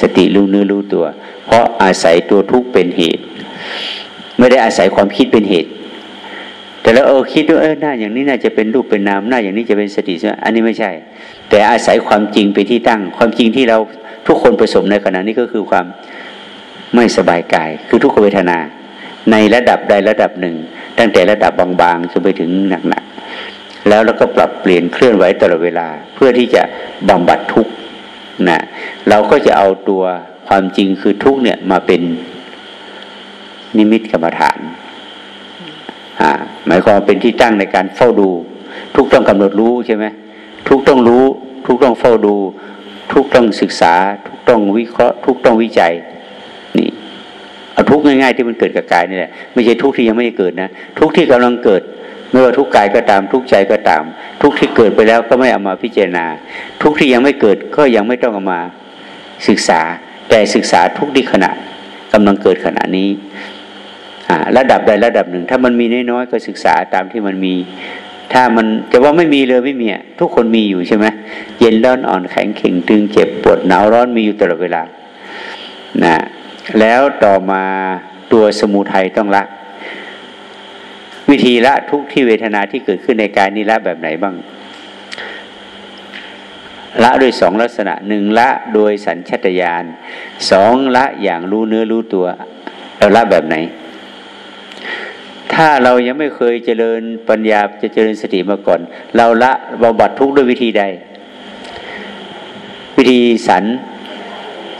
สติรู้เนื้อรู้ตัว เพราะอาศัยตัวทุกข์เป็นเหตุ ไม่ได้อาศัยความคิดเป็นเหตุ แต่แล้วเออคิดว่าเออหน้าอย่างนี้น่าจะเป็นรูปเป็นนามหน้าอย่างนี้จะเป็นสติใช่ไหมอันนี้ไม่ใช่ แต่อาศัยความจริงเป็นที่ตั้ง ความจริงที่เราทุกคนประสบในขณะนี้ก็คือความไม่สบายกาย คือทุกขเวทนา ในระดับใดระดับหนึ่ง ตั้งแต่ระดับบางๆจนไปถึงหนักๆแล้วเราก็ปรับเปลี่ยนเคลื่อนไหวตลอดเวลา เพื่อที่จะบำบัดทุกข นะเราก็จะเอาตัวความจริงคือทุกเนี่ยมาเป็นนิมิตกรรมฐานอ่าหมายความเป็นที่ตั้งในการเฝ้าดู ทุกต้องกำหนดรู้ใช่ไหมทุกต้องรู้ ทุกต้องเฝ้าดู ทุกต้องศึกษา ทุกต้องวิเคราะห์ ทุกต้องวิจัยนี่เอาทุกง่าย ๆ ที่มันเกิดกับกายนี่แหละไม่ใช่ทุกที่ยังไม่ได้เกิดนะทุกที่กำลังเกิด ไม่ว่าทุกกายก็ตาม ทุกใจก็ตาม ทุกที่เกิดไปแล้วก็ไม่เอามาพิจารณา ทุกที่ยังไม่เกิดก็ยังไม่ต้องเอามาศึกษา แต่ศึกษาทุกที่ขณะกำลังเกิดขณะนี้ระดับใดระดับหนึ่ง ถ้ามันมีน้อยๆก็ศึกษาตามที่มันมี ถ้ามันจะว่าไม่มีเลยไม่มีทุกคนมีอยู่ใช่ไหมเย็นร้อนอ่อนแข็งเข่งตึงเจ็บปวดหนาวร้อนมีอยู่ตลอดเวลานะแล้วต่อมาตัวสมุทัยต้องละ วิธีละทุกที่เวทนาที่เกิดขึ้นในกายนี้ละแบบไหนบ้าง ละโดยสองลักษณะหนึ่งละโดยสัญชตาตญาณสองละอย่างรู้เนื้อรู้ตัว เราละแบบไหน ถ้าเรายังไม่เคยเจริญปัญญาจะเจริญสติมาก่อน เราละบำบัดทุกข์ด้วยวิธีใด วิธีสัญ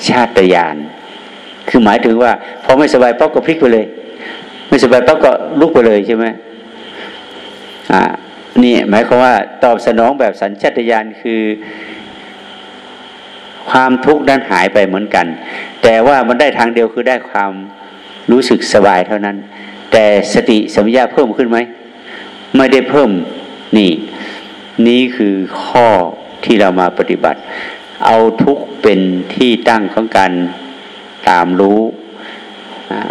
ชาตญาณคือหมายถึงว่าพอไม่สบายปั๊บก็พลิกไปเลย ไม่สบายปั๊บก็ลุกไปเลยใช่ไหมอ่านี่หมายความว่าตอบสนองแบบสัญชาตญาณคือ ความทุกข์นั้นหายไปเหมือนกัน แต่ว่ามันได้ทางเดียวคือได้ความรู้สึกสบายเท่านั้น แต่สติสัมยาเพิ่มขึ้นไหมไม่ได้เพิ่มนี่ นี่คือข้อที่เรามาปฏิบัติ เอาทุกเป็นที่ตั้งของการตามรู้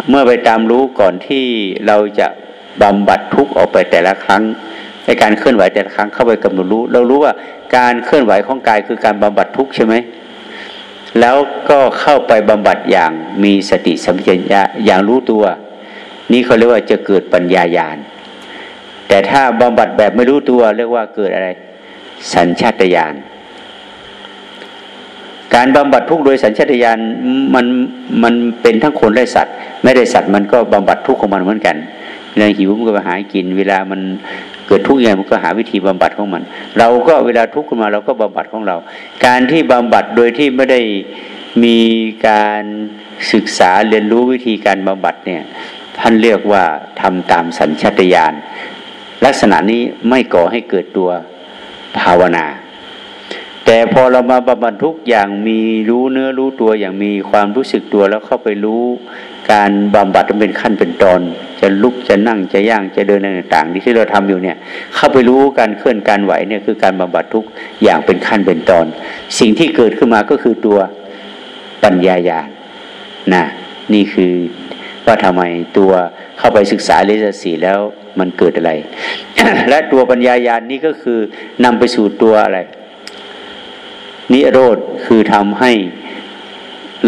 เมื่อไปตามรู้ก่อนที่เราจะบำบัดทุกข์ออกไปแต่ละครั้งในการเคลื่อนไหวแต่ละครั้งเข้าไปกำหนดรู้ เรารู้ว่าการเคลื่อนไหวของกายคือการบำบัดทุกข์ใช่ไหมแล้วก็เข้าไปบำบัดอย่างมีสติสัมปชัญญะอย่างรู้ตัว นี่เขาเรียกว่าจะเกิดปัญญาญาณแต่ถ้าบำบัดแบบไม่รู้ตัวเรียกว่าเกิดอะไร สัญชาตญาณ การบำบัดทุกโดยสัญชาตญาณมันมันเป็นทั้งคนและสัตว์ ไม่ได้สัตว์มันก็บำบัดทุกของมันเหมือนกันเวลาหิวมันก็ไปหากิน เวลามันเกิดทุกข์ยังไงมันก็หาวิธีบำบัดของมัน เราก็เวลาทุกข์ขึ้นมาเราก็บำบัดของเรา การที่บำบัดโดยที่ไม่ได้มีการศึกษาเรียนรู้วิธีการบำบัดเนี่ยท่านเรียกว่าทำตามสัญชาตญาณลักษณะนี้ไม่ก่อให้เกิดตัวภาวนา แต่พอเรามาบำบัดทุกอย่างมีรู้เนื้อรู้ตัวอย่างมีความรู้สึกตัวแล้วเข้าไปรู้การบำบัดมันเป็นขั้นเป็นตอน จะลุกจะนั่งจะย่างจะเดินอะไรต่างๆ ที่เราทำอยู่เนี่ย เข้าไปรู้การเคลื่อนการไหวเนี่ยคือการบำบัดทุกอย่างเป็นขั้นเป็นตอน สิ่งที่เกิดขึ้นมาก็คือตัวปัญญาญาณนะนี่คือว่าทำไมตัวเข้าไปศึกษาเลสสีแล้วมันเกิดอะไร และตัวปัญญายาณนี้ก็คือนำไปสู่ตัวอะไร นิโรธคือทำให้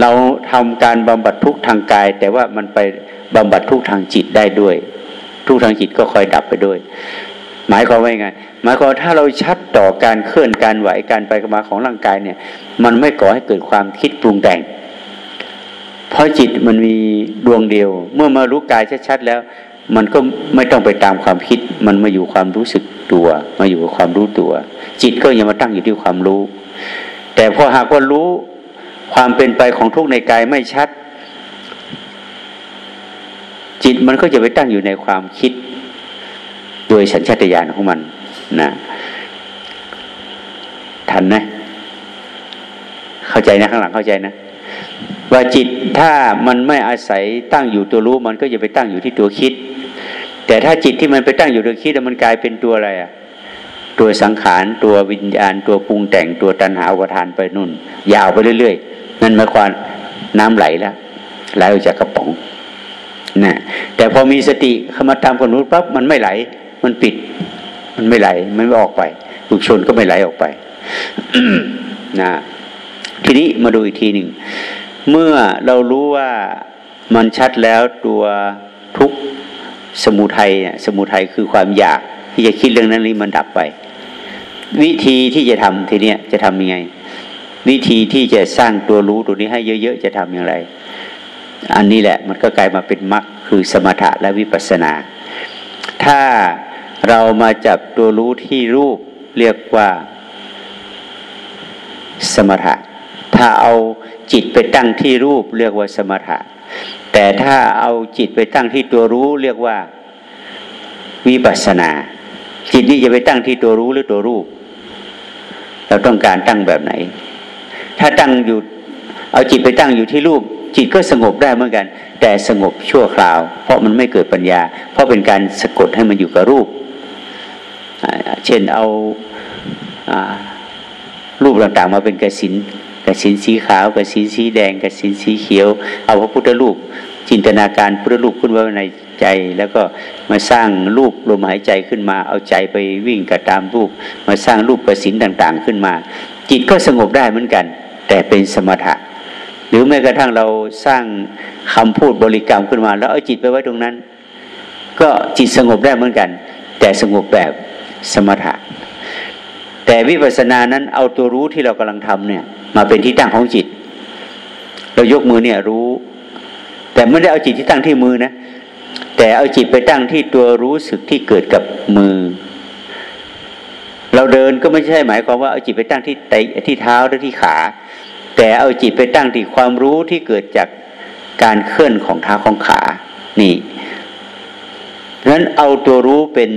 เราทำการบำบัดทุกทางกาย แต่ว่ามันไปบำบัดทุกทางจิตได้ด้วย ทุกทางจิตก็คอยดับไปด้วย หมายความว่าไง หมายความถ้าเราชัดต่อการเคลื่อนการไหวการไปมาของร่างกายเนี่ย มันไม่ก่อให้เกิดความคิดปรุงแต่ง เพราะจิตมันมีดวงเดียว เมื่อมารู้กายชัดๆแล้ว มันก็ไม่ต้องไปตามความคิด มันมาอยู่ความรู้สึกตัว มาอยู่กับความรู้ตัว จิตก็ยังมาตั้งอยู่ที่ความรู้ แต่พอหากว่ารู้ความเป็นไปของทุกในกายไม่ชัด จิตมันก็จะไปตั้งอยู่ในความคิด โดยสัญชาตญาณของมันนะทันนะเข้าใจนะข้างหลังเข้าใจนะ ว่าจิตถ้ามันไม่อาศัยตั้งอยู่ตัวรู้มันก็จะไปตั้งอยู่ที่ตัวคิด แต่ถ้าจิตที่มันไปตั้งอยู่ตัวคิดมันกลายเป็นตัวอะไรอะ ตัวสังขารตัววิญญาณ ตัวปรุงแต่งตัวตัณหาอุปทานไปนู่น ยาวไปเรื่อยๆ นั่นหมายความน้ำไหลแล้วไหลออกจากกระป๋องนะแต่พอมีสติเข้ามาตามคนนู้นปั๊บมันไม่ไหล มันปิด มันไม่ไหลมันไม่ออกไปลูกชนก็ไม่ไหลออกไปนะทีนี้มาดูอีกทีหนึ่งเมื่อเรารู้ว่ามันชัดแล้วตัวทุก สมุทัยเนี่ยสมุทัยคือความอยากที่จะคิดเรื่องนั้นนี้มันดับไป วิธีที่จะทำทีเนี้ยจะทำยังไง วิธีที่จะสร้างตัวรู้ตัวนี้ให้เยอะ ๆ จะทำอย่างไร อันนี้แหละมันก็กลายมาเป็นมรรคคือสมถะและวิปัสสนา ถ้าเรามาจับตัวรู้ที่รูปเรียกว่าสมถะ ถ้าเอาจิตไปตั้งที่รูปเรียกว่าสมถะ แต่ถ้าเอาจิตไปตั้งที่ตัวรู้เรียกว่าวิปัสนา จิตนี้จะไปตั้งที่ตัวรู้หรือตัวรูป เราต้องการตั้งแบบไหน ถ้าตั้งอยู่เอาจิตไปตั้งอยู่ที่รูป จิตก็สงบได้เหมือนกัน แต่สงบชั่วคราว เพราะมันไม่เกิดปัญญา เพราะเป็นการสะกดให้มันอยู่กับรูป เช่นเอารูปต่างๆมาเป็นกสิน ระสินสีขาวกระสินสีแดงกระสินสีเขียว เอาพระพุทธรูปจินตนาการพุทธรูปขึ้นไว้ในใจ แล้วก็มาสร้างรูปลมหายใจขึ้นมา เอาใจไปวิ่งกับตามรูป มาสร้างรูปกระสินต่างๆขึ้นมา จิตก็สงบได้เหมือนกัน แต่เป็นสมถะหรือแม้กระทั่งเราสร้างคำพูดบริกรรมขึ้นมา แล้วเอาจิตไปไว้ตรงนั้น ก็จิตสงบได้เหมือนกัน แต่สงบแบบสมถะ แต่วิปัสสนานั้นเอาตัวรู้ที่เรากำลังทำเนี่ย มาเป็นที่ตั้งของจิต เรายกมือเนี่ยรู้ แต่ไม่ได้เอาจิตที่ตั้งที่มือนะแต่เอาจิตไปตั้งที่ตัวรู้สึกที่เกิดกับมือ เราเดินก็ไม่ใช่หมายความว่าเอาจิตไปตั้งที่ที่เท้าหรือที่ขา แต่เอาจิตไปตั้งที่ความรู้ที่เกิดจากการเคลื่อนของเท้าของขา นี่นั้นเอาตัวรู้เป็น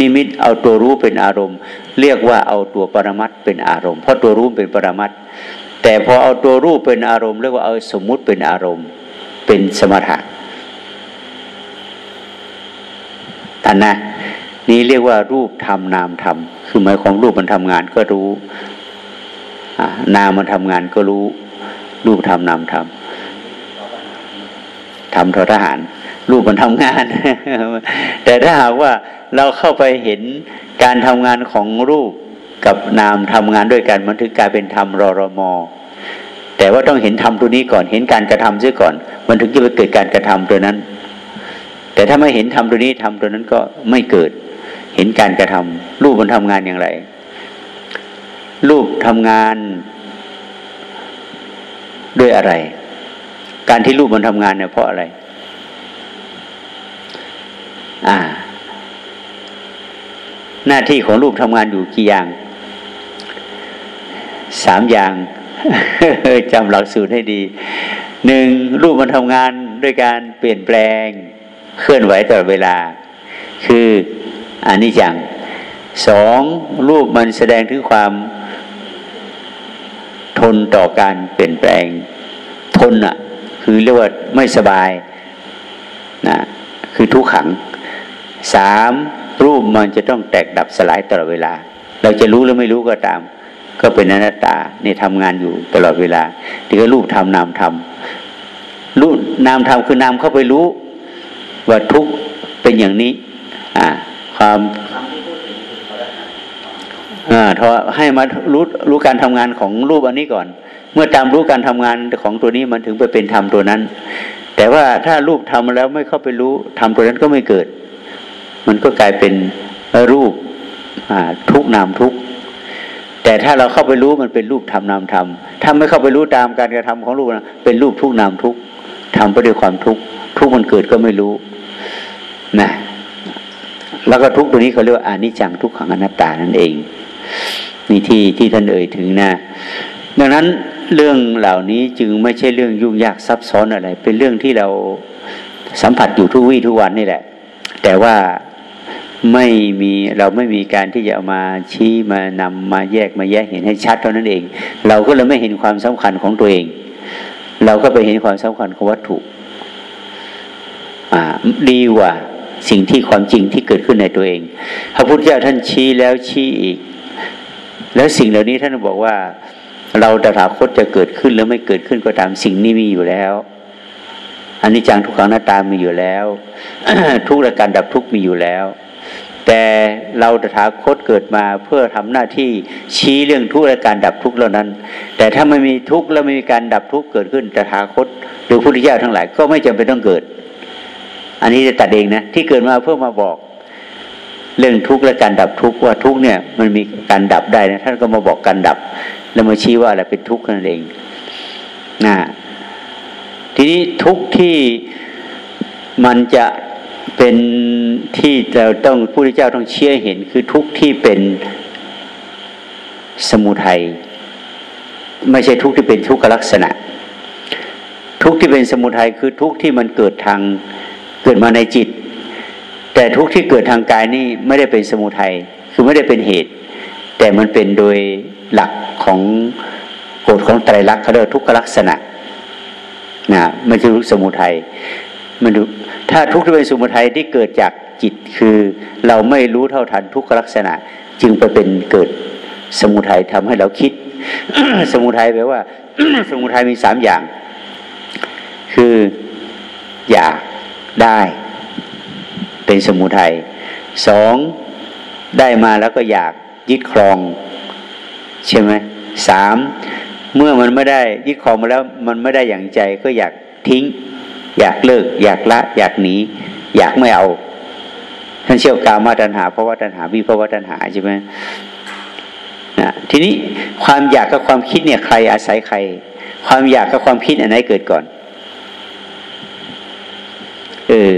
นิมิต เอาตัวรู้เป็นอารมณ์ เรียกว่าเอาตัวปรมัตเป็นอารมณ์เพราะตัวรู้เป็นปรมัตแต่พอเอาตัวรูปเป็นอารมณ์เรียกว่าเอาสมมุติเป็นอารมณ์ เป็นสมถะอันนะนี้เรียกว่ารูปทำนามทำคือหมายของรูปมันทำงานก็รู้นามมันทำงานก็รู้ รูปทำนามทำทำททหาร รูปมันทำงาน แต่ถ้าหากว่าเราเข้าไปเห็นการทำงานของรูปกับนามทำงานด้วยกันมันถึงกลายเป็นธรรมรอรมอแต่ว่าต้องเห็นธรรมตัวนี้ก่อน เห็นการกระทำเสียก่อน มันถึงจะไปเกิดการกระทำตัวนั้น แต่ถ้าไม่เห็นธรรมตัวนี้ธรรมตัวนั้นก็ไม่เกิด เห็นการกระทำรูปมันทำงานอย่างไร รูปทำงานด้วยอะไร การที่รูปมันทำงานเนี่ยเพราะอะไร อ่า หน้าที่ของรูปทำงานอยู่กี่อย่าง สามอย่างจำหลักสูตรให้ดีหนึ่งรูปมันทำงานด้วยการเปลี่ยนแปลง เคลื่อนไหวตลอดเวลา คืออันนี้จังสองรูปมันแสดงถึงความทนต่อการเปลี่ยนแปลง ทนอะ คือเรียกว่าไม่สบายนะคือทุกขัง สามรูปมันจะต้องแตกดับสลายตลอดเวลา เราจะรู้หรือไม่รู้ก็ตาม ก็เป็นอนัตตาเนี่ยทำงานอยู่ตลอดเวลาที่ก็รูปทำนามทำรูปนามทำคือนามเข้าไปรู้ ว่าทุกเป็นอย่างนี้ อ่า ความอ่าให้มารู้รู้การทำงานของรูปอันนี้ก่อน เมื่อตามรู้การทำงานของตัวนี้มันถึงไปเป็นธรรมตัวนั้น แต่ว่าถ้ารูปทำแล้วไม่เข้าไปรู้ทำตัวนั้นก็ไม่เกิด มันก็กลายเป็นรูปทุกนามทุก แต่ถ้าเราเข้าไปรู้มันเป็นรูปทำนามทำถ้าไม่เข้าไปรู้ตามการกระทำของรูปนะเป็นรูปทุกนามทุกทำไปด้วยความทุกทุกมันเกิดก็ไม่รู้นะแล้วก็ทุกตัวนี้เขาเรียกว่าอานิจจังทุกขังอนัตตานั่นเองนี่ที่ที่ท่านเอ่ยถึงนะ ดังนั้นเรื่องเหล่านี้จึงไม่ใช่เรื่องยุ่งยากซับซ้อนอะไร เป็นเรื่องที่เราสัมผัสอยู่ทุกวี่ทุกวันนี่แหละ แต่ว่าไม่มีเราไม่มีการที่จะเอามาชี้มานำมาแยกมาแยกเห็นให้ชัดเท่านั้นเอง เราก็เลยไม่เห็นความสำคัญของตัวเอง เราก็ไปเห็นความสำคัญของวัตถุดีกว่าสิ่งที่ความจริงที่เกิดขึ้นในตัวเอง พระพุทธเจ้าท่านชี้แล้วชี้อีก แล้วสิ่งเหล่านี้ท่านบอกว่า เราตถาคตจะเกิดขึ้นหรือไม่เกิดขึ้นก็ตามสิ่งนี้มีอยู่แล้ว อันนี้จังทุกขังหน้าตามีอยู่แล้ว ทุกระการดับทุกมีอยู่แล้ว แต่เราตถาคตเกิดมาเพื่อทำหน้าที่ชี้เรื่องทุกระการดับทุกเหล่านั้น แต่ถ้าไม่มีทุกแล้วไม่มีการดับทุกเกิดขึ้นตถาคตหรือพุทธเจ้าทั้งหลายก็ไม่จำเป็นต้องเกิด อันนี้จะตัดเองนะที่เกิดมาเพื่อมาบอกเรื่องทุกข์และการดับทุกข์ว่าทุกข์เนี่ยมันมีการดับได้นะท่านก็มาบอกการดับ แล้วมาชี้ว่าอะไรเป็นทุกข์นั่นเองนะ ทีนี้ทุกที่มันจะเป็นที่เราต้องผู้ที่เจ้าต้องเชื่อเห็น คือทุกที่เป็นสมุทัยไม่ใช่ทุกที่เป็นทุกขลักษณะ ทุกที่เป็นสมุทัยคือทุกที่มันเกิดทางเกิดมาในจิต แต่ทุกที่เกิดทางกายนี่ไม่ได้เป็นสมุทัยคือไม่ได้เป็นเหตุ แต่มันเป็นโดยหลักของกฎของไตรลักษณ์เขาเรียกทุกขลักษณะ นะไม่ใช่ทุกสมุทัยมันดูถ้าทุกที่เป็นสมุทัยที่เกิดจากจิตคือ เราไม่รู้เท่าทันทุกขลักษณะ จึงไปเป็นเกิดสมุทัยทำให้เราคิด สมุทัยแปลว่า สมุทัยมีสามอย่าง คืออยากได้เป็นสมุทัยสองได้มาแล้วก็อยากยึดครอง ใช่ไหมสาม เมื่อมันไม่ได้ยึดครองมาแล้วมันไม่ได้อย่างใจก็อยากทิ้ง อยากเลิก อยากละ อยากหนีอยากไม่เอาท่านเชี่ยวกามาตัญหาเพราะว่าตัญหาวิภาวะตัญหาใช่ไหมนะทีนี้ความอยากกับความคิดเนี่ยใครอาศัยใคร ความอยากกับความคิดอันไหนเกิดก่อน เออ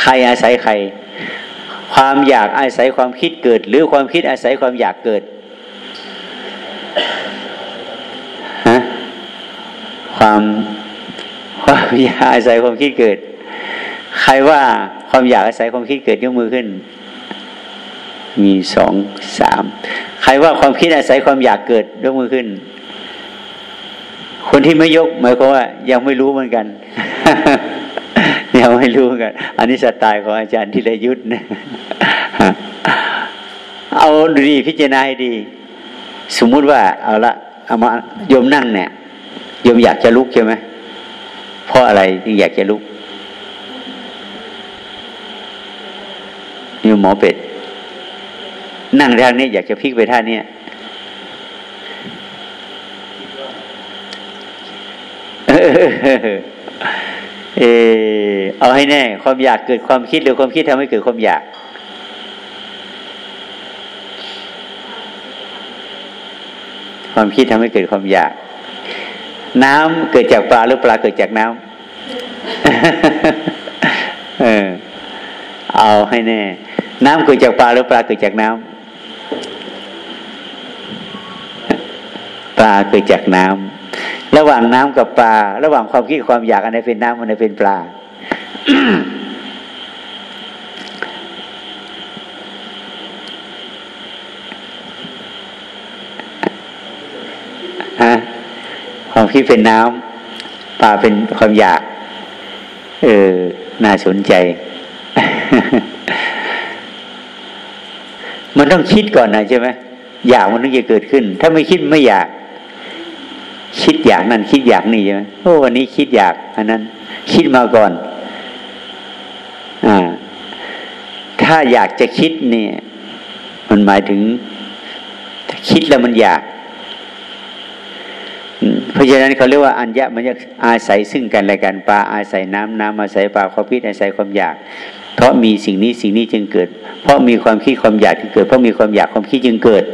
ใครอาศัยใคร ความอยากอาศัยความคิดเกิด หรือความคิดอาศัยความอยากเกิด ฮะความความอยากอาศัยความคิดเกิด ใครว่าความอยากอาศัยความคิดเกิดยกมือขึ้น มีสองสามใครว่าความคิดอาศัยความอยากเกิดยกมือขึ้น คนที่ไม่ยกหมายความว่า ยังไม่รู้เหมือนกันยังไม่รู้กัน อันนี้สไตล์ของอาจารย์ที่รยุทธ์นะเอาดีพิจารณาให้ดี สมมุติว่าเอาละเอามาโยมนั่งเนี่ยโยมอยากจะลุกใช่ไหมเพราะอะไรจึงอยากจะลุกโยมหมอเป็ด นั่งทางนี้อยากจะพลิกไปท่านี้เออเอาให้แน่ ความอยากเกิดความคิดหรือความคิดทำให้เกิดความอยาก ความคิดทำให้เกิดความอยาก น้ำเกิดจากปลาหรือปลาเกิดจากน้ำเออเอาให้แน่ น้ำเกิดจากปลาหรือปลาเกิดจากน้ำปลาเกิดจากน้ำระหว่างน้ำกับปลา ระหว่างความคิดความอยากอันไหนเป็นน้ำอันไหนเป็นปลา ความคิดเป็นน้ำปลาเป็นความอยาก เออ น่าสนใจ มันต้องคิดก่อนนะใช่ไหมอยากมันถึงจะเกิดขึ้น ถ้าไม่คิดไม่อยาก คิดอยากนั่นคิดอยากนี่ใช่ไหมโอ้วันนี้คิดอยากอันนั้น คิดมาก่อน อ่า ถ้าอยากจะคิดเนี่ย มันหมายถึงคิดแล้วมันอยาก เพราะฉะนั้นเขาเรียกว่าอัญญะมันจะอาศัยซึ่งกันและกันปลาอาศัยน้ำน้ำอาศัยปลาความพิษอาศัยความอยาก เพราะมีสิ่งนี้สิ่งนี้จึงเกิด เพราะมีความคิดความอยากจึงเกิด เพราะมีความอยากความคิดจึงเกิด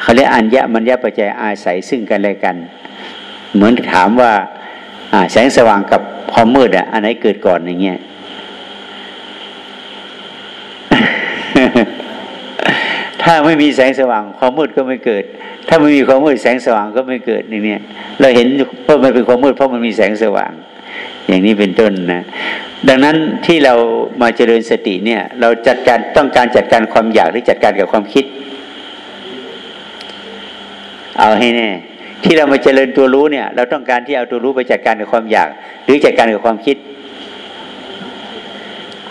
เขาเรียกอัญญะมัญญปัจจัยอาศัยซึ่งกันและกัน เหมือนถามว่าแสงสว่างกับความมืดอะอันไหนเกิดก่อนอย่างเงี้ย ถ้าไม่มีแสงสว่างความมืดก็ไม่เกิด ถ้าไม่มีความมืดแสงสว่างก็ไม่เกิดนี่เนี่ยเราเห็นเพราะมันเป็นความมืดเพราะมันมีแสงสว่าง อย่างนี้เป็นต้นนะ ดังนั้นที่เรามาเจริญสติเนี่ยเราจัดการต้องการจัดการความอยากหรือจัดการกับความคิด เอาให้แน่ที่เรามาเจริญตัวรู้เนี่ย เราต้องการที่เอาตัวรู้ไปจัดการกับความอยาก หรือจัดการกับความคิด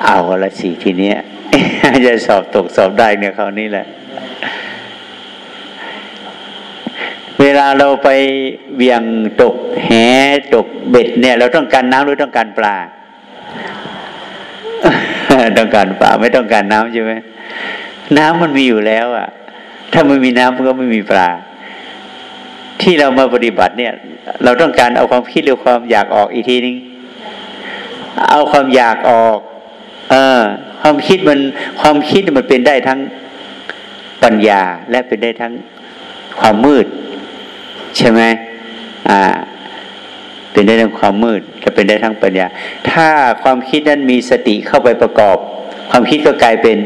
เอาละสิทีเนี้ยจะสอบตกสอบได้เนี่ยคราวนี้แหละ เวลาเราไปเวียงตกแหตกเบ็ดเนี่ย เราต้องการน้ำหรือต้องการปลา ต้องการปลาไม่ต้องการน้ำใช่ไหมน้ำมันมีอยู่แล้วอะ ถ้าไม่มีน้ำมันก็ไม่มีปลา ที่เรามาปฏิบัติเนี่ย เราต้องการเอาความคิดหรือความอยากออกอีกทีนึงเอาความอยากออก เออ ความคิดมันความคิดมันเป็นได้ทั้ง ปัญญาและเป็นได้ทั้งความมืด ใช่ไหมอ่า เป็นได้ทั้งความมืดและเป็นได้ทั้งปัญญา ถ้าความคิดนั้นมีสติเข้าไปประกอบ ความคิดก็กลายเป็น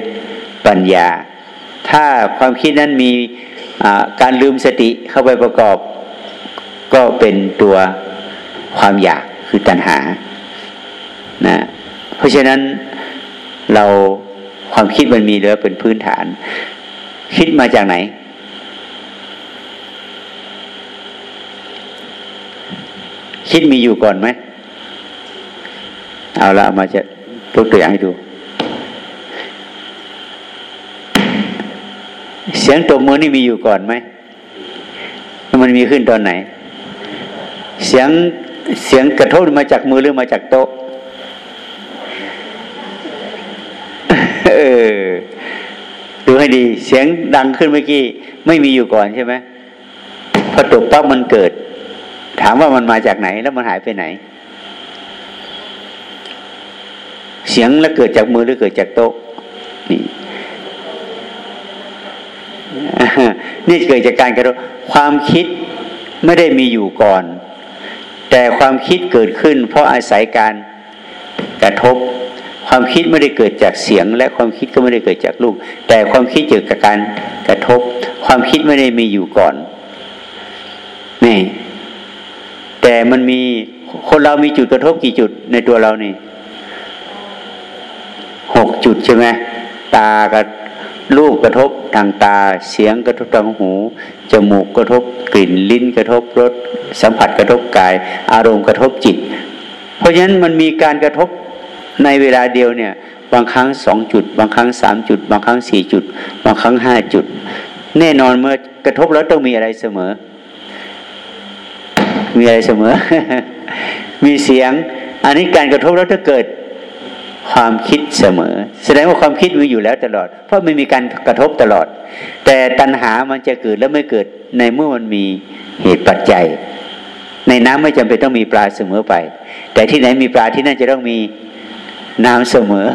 ปัญญา ถ้าความคิดนั้นมีการลืมสติเข้าไปประกอบ ก็เป็นตัวความอยากคือตัณหานะเพราะฉะนั้นเราความคิดมันมีแล้วเป็นพื้นฐาน คิดมาจากไหน คิดมีอยู่ก่อนไหมเอาละมาจะยกตัวอย่างให้ดู เสียงตบมือนี่มีอยู่ก่อนไหมมันมีขึ้นตอนไหน เสียงเสียงกระทบมาจากมือหรือมาจากโต๊ะ เออ ดูให้ดีเสียงดังขึ้นเมื่อกี้ไม่มีอยู่ก่อนใช่ไหมพอตบปั๊บมันเกิด ถามว่ามันมาจากไหนแล้วมันหายไปไหน เสียงแล้วเกิดจากมือหรือเกิดจากโต๊ะนี่นี่เกิดจากการกระทบความคิดไม่ได้มีอยู่ก่อน แต่ความคิดเกิดขึ้น เพราะอาศัยการกระทบ ความคิดไม่ได้เกิดจากเสียง และความคิดก็ไม่ได้เกิดจากลูก แต่ความคิดเกิดจากการกระทบ ความคิดไม่ได้มีอยู่ก่อนนี่แต่มันมีคนเรามีจุดกระทบกี่จุดในตัวเรานี่หกจุดใช่ไหมตากับรูปกระทบทางตา เสียงกระทบทางหู จมูกกระทบกลิ่นลิ้นกระทบรสสัมผัสกระทบกาย อารมณ์กระทบจิต เพราะฉะนั้นมันมีการกระทบ ในเวลาเดียวเนี่ยบางครั้งสองจุด บางครั้งสามจุด บางครั้งสี่จุด บางครั้งห้าจุด แน่นอนเมื่อกระทบแล้วต้องมีอะไรเสมอ มีอะไรเสมอ มีเสียง อันนี้การกระทบแล้วถ้าเกิดความคิดเสมอ แสดงว่าความคิดมีอยู่แล้วตลอด เพราะไม่มีการกระทบตลอด แต่ตัณหามันจะเกิดแล้วไม่เกิดในเมื่อมันมีเหตุปัจจัย ในน้ำไม่จำเป็นต้องมีปลาเสมอไป แต่ที่ไหนมีปลาที่นั่นจะต้องมี น้ำเสมอ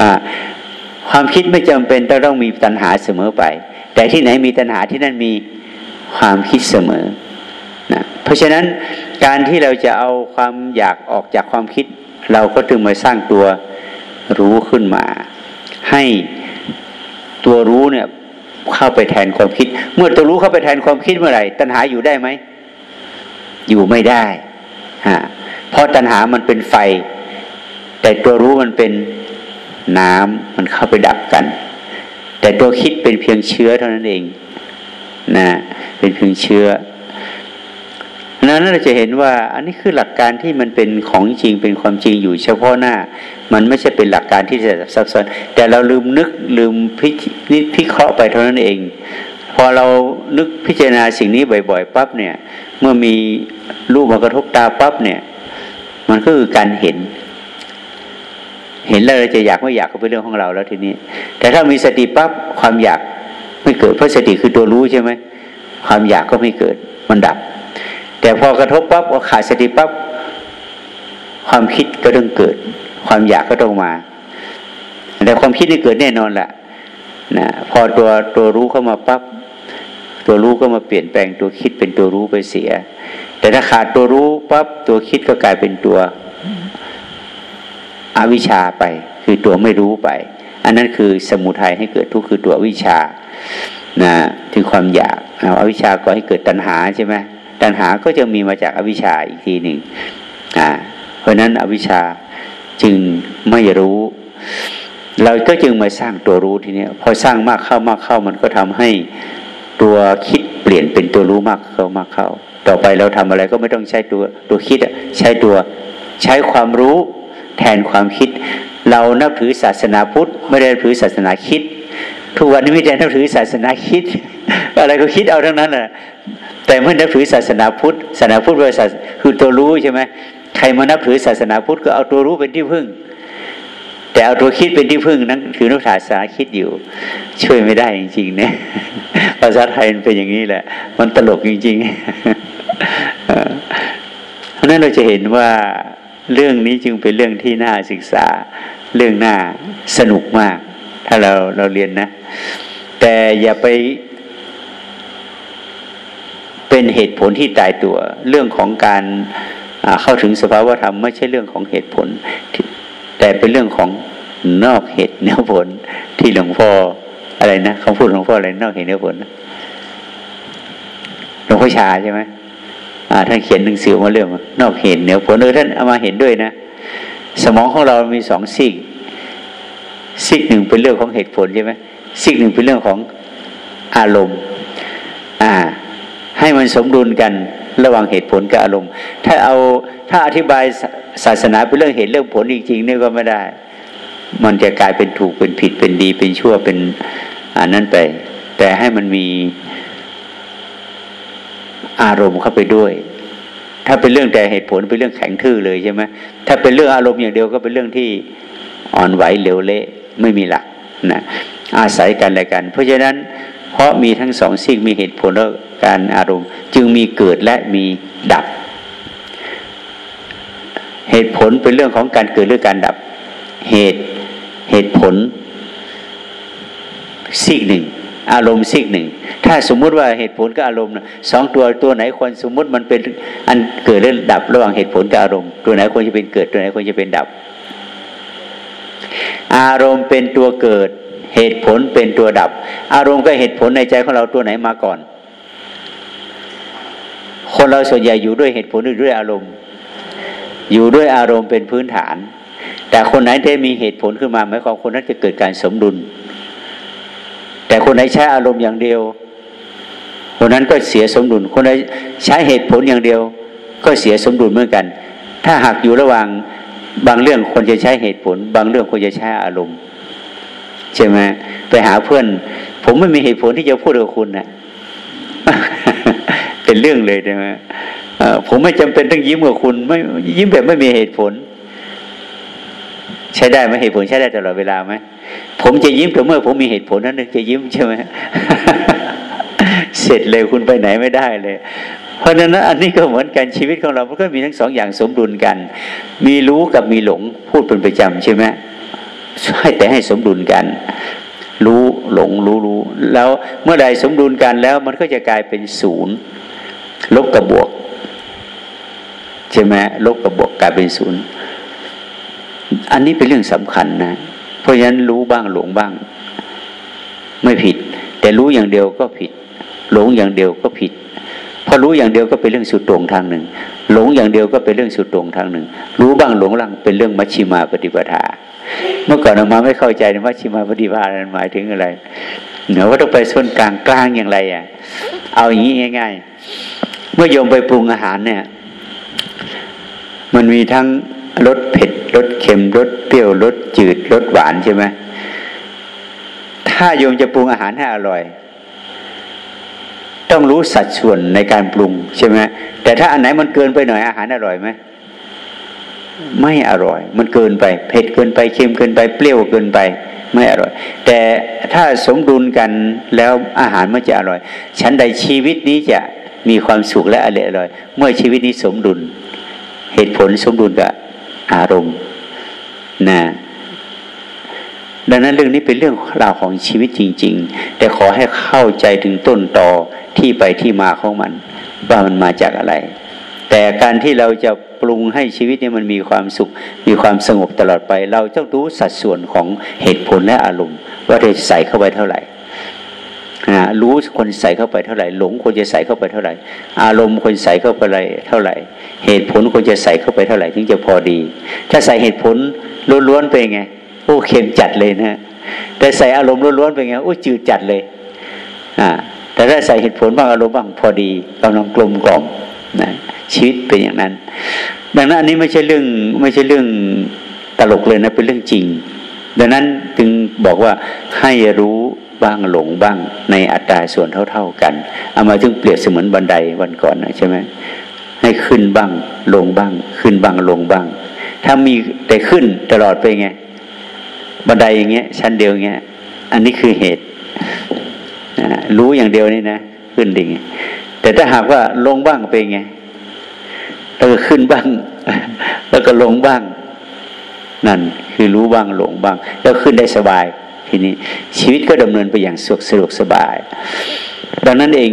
อความคิดไม่จำเป็นต้องต้องมีตัณหาเสมอไป แต่ที่ไหนมีตัณหาที่นั่นมีความคิดเสมอนะเพราะฉะนั้นการที่เราจะเอาความอยากออกจากความคิด เราก็จึงมาสร้างตัวรู้ขึ้นมา ให้ตัวรู้เนี่ยเข้าไปแทนความคิด เมื่อตัวรู้เข้าไปแทนความคิดเมื่อไหร่ ตัณหาอยู่ได้ไหม อยู่ไม่ได้ฮะเพราะตัณหามันเป็นไฟ แต่ตัวรู้มันเป็นน้ำมันเข้าไปดับกัน แต่ตัวคิดเป็นเพียงเชื้อเท่านั้นเองนะเป็นเพียงเชื้อนั้นเราจะเห็นว่าอันนี้คือหลักการที่มันเป็นของจริงเป็นความจริงอยู่เฉพาะหน้า มันไม่ใช่เป็นหลักการที่จะซับซ้อนแต่เราลืมนึกลืมพินิพิเคราะห์ไปเท่านั้นเอง พอเรานึกพิจารณาสิ่งนี้บ่อยๆปั๊บเนี่ย เมื่อมีรูปมากระทบตาปั๊บเนี่ย มันก็คือการเห็น เห็นแล้วเราจะอยากไม่อยากก็เป็นเรื่องของเราแล้วทีนี้ แต่ถ้ามีสติปั๊บความอยากไม่เกิดเพราะสติคือตัวรู้ใช่ไหมความอยากก็ไม่เกิดมันดับ แต่พอกระทบปั๊บพอขาดสติปั๊บความคิดก็ต้องเกิด ความอยากก็ต้องมา แต่ความคิดนี่เกิดแน่นอนแหละนะพอตัวตัวรู้เข้ามาปั๊บตัวรู้ก็มาเปลี่ยนแปลงตัวคิดเป็นตัวรู้ไปเสีย แต่ถ้าขาดตัวรู้ปั๊บตัวคิดก็กลายเป็นตัว อวิชชาไป คือตัวไม่รู้ไป อันนั้นคือสมุทัยให้เกิดทุกข์คือตัววิชานะถึงความอยากอวิชชาก็ให้เกิดตัณหาใช่ไหมตัณหาก็จะมีมาจากอวิชชาอีกทีหนึ่งอ่าเพราะนั้นอวิชชาจึงไม่รู้ เราก็จึงมาสร้างตัวรู้ทีนี้พอสร้างมากเข้ามากเข้ามันก็ทำให้ตัวคิดเปลี่ยนเป็นตัวรู้มากเข้ามากเข้า ต่อไปเราทำอะไรก็ไม่ต้องใช้ตัวตัวคิดใช้ตัวใช้ความรู้ แทนความคิด เรานับถือศาสนาพุทธ ไม่ได้นับถือศาสนาคิด ทุกวันนี้ไม่ได้นับถือศาสนาคิด อะไรก็คิดเอาทั้งนั้นแหละแต่เมื่อนับถือศาสนาพุทธศาสนาพุทธบริษัทคือตัวรู้ใช่ไหมใครมานับถือศาสนาพุทธก็เอาตัวรู้เป็นที่พึ่ง แต่เอาตัวคิดเป็นที่พึ่งนั้นคือนักศาสนาคิดอยู่ ช่วยไม่ได้จริงๆเนี่ยภาษาไทยมันเป็นอย่างนี้แหละ มันตลกจริงๆเพราะนั้นเราจะเห็นว่า เรื่องนี้จึงเป็นเรื่องที่น่าศึกษา เรื่องน่าสนุกมาก ถ้าเราเราเรียนนะ แต่อย่าไปเป็นเหตุผลที่ตายตัว เรื่องของการเข้าถึงสภาวธรรมไม่ใช่เรื่องของเหตุผล แต่เป็นเรื่องของนอกเหตุเนื้อผลที่หลวงพ่ออะไรนะคำพูดหลวงพ่ออะไรนอกเหตุเนื้อผลหลวงพ่อชาใช่ไหม ท่านเขียนหนังสือมาเรื่องนอกเหตุเนื้อผลเออท่านเอามาเห็นด้วยนะ สมองของเรามีสองซีกซีกหนึ่งเป็นเรื่องของเหตุผลใช่ไหมซีกหนึ่งเป็นเรื่องของอารมณ์ อ่า ให้มันสมดุลกันระหว่างเหตุผลกับอารมณ์ ถ้าเอาถ้าอธิบายศาสนาเป็นเรื่องเหตุเรื่องผลจริงๆนี่ก็ไม่ได้ มันจะกลายเป็นถูกเป็นผิดเป็นดีเป็นชั่วเป็นอันนั้นไป แต่ให้มันมี อารมณ์เข้าไปด้วย ถ้าเป็นเรื่องแต่เหตุผลเป็นเรื่องแข็งทื่อเลยใช่ไหมถ้าเป็นเรื่องอารมณ์อย่างเดียวก็เป็นเรื่องที่อ่อนไหวเหลวเละไม่มีหลักนะอาศัยกันอะไรกัน เพราะฉะนั้นเพราะมีทั้งสองสิ่งมีเหตุผลและการอารมณ์ จึงมีเกิดและมีดับ เหตุผลเป็นเรื่องของการเกิดหรือการดับ เหตุเหตุผลสิ่งหนึ่ง อารมณ์สิ่งหนึ่ง ถ้าสมมุติว่าเหตุผลกับอารมณ์สองตัวตัวไหนควรสมมุติมันเป็นอันเกิดหรือดับระหว่างเหตุผลกับอารมณ์ ตัวไหนควรจะเป็นเกิด ตัวไหนควรจะเป็นดับ อารมณ์เป็นตัวเกิด เหตุผลเป็นตัวดับ อารมณ์กับเหตุผลในใจของเราตัวไหนมาก่อน คนเราส่วนใหญ่อยู่ด้วยเหตุผลหรือด้วยอารมณ์ อยู่ด้วยอารมณ์เป็นพื้นฐาน แต่คนไหนได้มีเหตุผลขึ้นมาหมายความคนนั้นจะเกิดการสมดุล แต่คนไหนใช้อารมณ์อย่างเดียว คนนั้นก็เสียสมดุล คนไหนใช้เหตุผลอย่างเดียว ก็เสียสมดุลเหมือนกัน ถ้าหากอยู่ระหว่างบางเรื่องคนจะใช้เหตุผล บางเรื่องคนจะใช้อารมณ์ใช่ไหมไปหาเพื่อน ผมไม่มีเหตุผลที่จะพูดกับคุณนะเป็นเรื่องเลยใช่ไหมผมไม่จำเป็นต้องยิ้มกับคุณ ไม่ยิ้มแบบไม่มีเหตุผล ใช้ได้ไหมเหตุผลใช้ได้ตลอดเวลาไหม ผมจะยิ้มแต่เมื่อผมมีเหตุผลนั้นจะยิ้มใช่ไหมเสร็จเลยคุณไปไหนไม่ได้เลย เพราะฉะนั้นอันนี้ก็เหมือนกันชีวิตของเรา มันก็มีทั้งสองอย่างสมดุลกัน มีรู้กับมีหลงพูดเป็นประจำใช่ไหมให้แต่ให้สมดุลกัน รู้หลงรู้รู้ แล้วเมื่อใดสมดุลกันแล้วมันก็จะกลายเป็นศูนย์ลบกับบวกใช่ไหมลบกับบวกกลายเป็นศูนย์ อันนี้เป็นเรื่องสำคัญนะ เพราะฉะนั้นรู้บ้างหลงบ้าง ไม่ผิด แต่รู้อย่างเดียวก็ผิด หลงอย่างเดียวก็ผิดพอรู้อย่างเดียวก็เป็นเรื่องสุดต่งทางหนึ่ง หลงอย่างเดียวก็เป็นเรื่องสุดต่งทางหนึ่ง รู้บ้างหลงบ้างเป็นเรื่องมัชชิมาปฏิปทา เมื่อก่อนออกมาไม่เข้าใจในมัชชิมาปฏิปทานั้นหมายถึงอะไรเนาะว่าต้องไปส่วนกลางกลางอย่างไรอะ เอาอย่างนี้ง่าย ๆ เมื่อโยมไปปรุงอาหารเนี่ย มันมีทั้ง รสเผ็ดรสเค็มรสเปรี้ยวรสจืดรสหวานใช่ไหมถ้าโยมจะปรุงอาหารให้อร่อย ต้องรู้สัดส่วนในการปรุงใช่ไหมแต่ถ้าอันไหนมันเกินไปหน่อยอาหารอร่อยไหมไม่อร่อย มันเกินไป เผ็ดเกินไปเค็มเกินไปเปรี้ยวเกินไป ไม่อร่อย แต่ถ้าสมดุลกันแล้วอาหารมันจะอร่อย ฉันใดชีวิตนี้จะมีความสุขและอร่อยอร่อยเมื่อชีวิตนี้สมดุล เหตุผลสมดุลกับ อารมณ์นะดังนั้นเรื่องนี้เป็นเรื่องราวของชีวิตจริง ๆ แต่ขอให้เข้าใจถึงต้นตอที่ไปที่มาของมัน ว่ามันมาจากอะไร แต่การที่เราจะปรุงให้ชีวิตนี้มันมีความสุข มีความสงบตลอดไป เราต้องรู้สัดส่วนของเหตุผลและอารมณ์ ว่าเราใส่เข้าไปเท่าไหร่ นะรู้คนใส่เข้าไปเท่าไหร่ หลงคนจะใส่เข้าไปเท่าไหร่ อารมณ์คนใส่เข้าไปเท่าไหร่ เหตุผลคนจะใส่เข้าไปเท่าไหร่ถึงจะพอดี ถ้าใส่เหตุผลล้วนๆไปไงโอ้เค็มจัดเลยนะแต่ใส่อารมณ์ล้วนๆไปไงโอ้จืดจัดเลยอ่าแต่ถ้าใส่เหตุผลบ้างอารมณ์บ้างพอดีกำลังกลมกล่อมนะชีวิตเป็นอย่างนั้น ดังนั้นอันนี้ไม่ใช่เรื่องไม่ใช่เรื่องตลกเลยนะเป็นเรื่องจริง ดังนั้นจึงบอกว่าให้รู้ บ้างหลงบ้างในอัตราส่วนเท่า ๆกัน เอามาจึงเปรียบเสมือนบันไดวันก่อนนะใช่ไหมให้ขึ้นบ้าง ลงบ้าง ขึ้นบ้างลงบ้าง ถ้ามีแต่ขึ้นตลอดไปไง บันไดอย่างเงี้ย ชั้นเดียวเงี้ย อันนี้คือเหตุรู้อย่างเดียวนี่นะขึ้นดิ่งแต่ถ้าหากว่าลงบ้างเป็นไงแล้วก็ขึ้นบ้าง แล้วก็ลงบ้าง นั่นคือรู้บ้างหลงบ้าง แล้วขึ้นได้สบาย ทีนี้ชีวิตก็ดำเนินไปอย่างสะดวกสบาย ดังนั้นเอง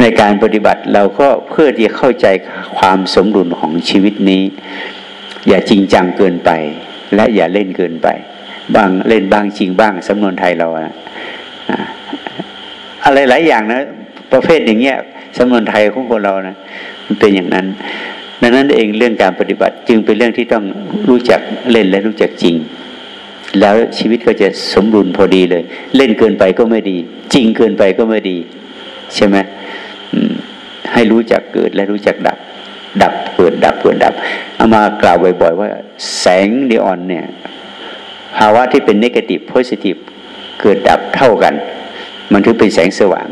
ในการปฏิบัติเราก็เพื่อที่จะเข้าใจความสมดุลของชีวิตนี้ อย่าจริงจังเกินไป และอย่าเล่นเกินไป บางเล่นบางจริงบ้างสำนวนไทยเราอะอะไรหลายอย่างนะประเภทอย่างเงี้ยสำนวนไทยของคนเรานะมันเป็นอย่างนั้นดังนั้นเองเรื่องการปฏิบัติจึงเป็นเรื่องที่ต้องรู้จักเล่นและรู้จักจริง แล้วชีวิตก็จะสมดุลพอดีเลย เล่นเกินไปก็ไม่ดี จริงเกินไปก็ไม่ดี ใช่ไหมให้รู้จักเกิดและรู้จักดับ ดับเกิดดับเกิดดับเอามากล่าวบ่อย ๆ ว่าแสงนีออนเนี่ยภาวะที่เป็นนกาทีฟโพซิทีฟเกิดดับเท่ากัน มันถือเป็นแสงสว่าง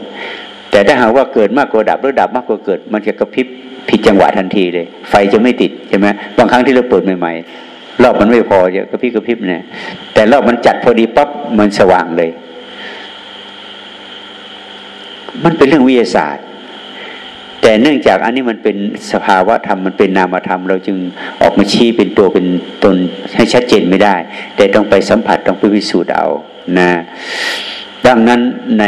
แต่ถ้าหากว่าเกิดมากกว่าดับหรือดับมากกว่าเกิด มันจะกระพริบผิดจังหวะทันทีเลย ไฟจะไม่ติดใช่ไหมบางครั้งที่เราเปิดใหม่ๆ รอบมันไม่พอจะกระพริบกระพริบเนี่ย แต่รอบมันจัดพอดีปั๊บมันสว่างเลย มันเป็นเรื่องวิทยาศาสตร์ แต่เนื่องจากอันนี้มันเป็นสภาวะธรรมมันเป็นนามธรรม เราจึงออกมาชี้เป็นตัวเป็นตนให้ชัดเจนไม่ได้ แต่ต้องไปสัมผัสต้องไปพิสูจน์เอานะดังนั้นใน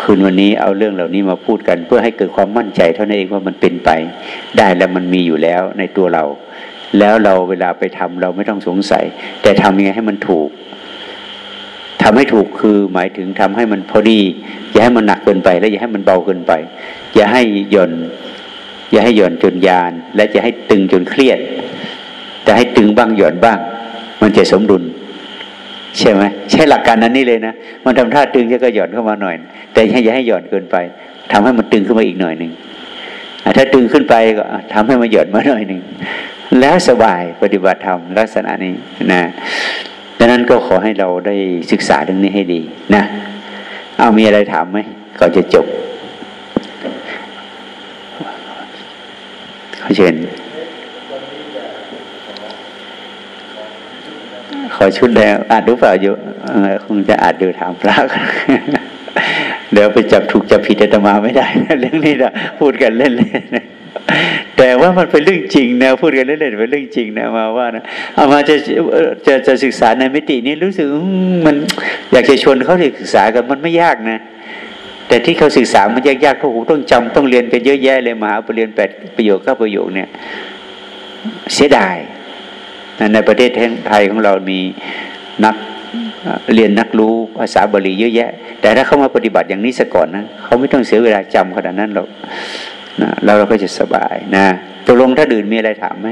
คืนวันนี้เอาเรื่องเหล่านี้มาพูดกัน เพื่อให้เกิดความมั่นใจเท่านั้นเองว่ามันเป็นไป ได้แล้วมันมีอยู่แล้วในตัวเรา แล้วเราเวลาไปทำเราไม่ต้องสงสัย แต่ทำยังไงให้มันถูกทำให้ถูกคือหมายถึงทำให้มันพอดี อย่าให้มันหนักเกินไป และอย่าให้มันเบาเกินไป อย่าให้หย่อนอย่าให้หย่อนจนยาน และจะให้ตึงจนเครียด แต่ให้ตึงบ้างหย่อนบ้าง มันจะสมดุล ใช่ไหมใช่หลักการนั้นนี่เลยนะ มันทำท่าตึงก็หย่อนเข้ามาหน่อย แต่อย่าให้หย่อนเกินไปทำให้มันตึงขึ้นมาอีกหน่อยหนึ่งถ้าตึงขึ้นไปก็ทำให้มันหย่อนมาหน่อยหนึ่ง แล้วสบายปฏิบัติธรรมลักษณะนี้นะดังนั้นก็ขอให้เราได้ศึกษาเรื่องนี้ให้ดีนะเอามีอะไรถามไหมก่อนจะจบขอเชิญขอชุดแล้วอาจรู้เปล่าอยู่คงจะอาจดูถามพระเดี๋ยวไปจับถูกจับผิดอาตมาไม่ได้ เรื่องนี้นะพูดกันเล่นๆ แต่ว่ามันเป็นเรื่องจริงนะพูดกันเล่นๆเป็นเรื่องจริงนะมาว่านะเอามาจะจะจะศึกษาในมิตินี้รู้สึกมันอยากจะชวนเขาศึกษากันมันไม่ยากนะ แต่ที่เขาศึกษามันยากๆเพราะหูต้องจำต้องเรียนกันเยอะแยะเลยมหาปรริญญาแปดประโยคก้าประโยคเนี่ยเสียดายในประเทศไทยของเรามีนักเรียนนักรู้ภาษาบาลีเยอะแยะ แต่ถ้าเขามาปฏิบัติอย่างนี้ซะก่อนนะเขาไม่ต้องเสียเวลาจำขนาดนั้นหรอก นะแล้วเราก็จะสบายนะตกลงถ้าดื่นมีอะไรถามไหม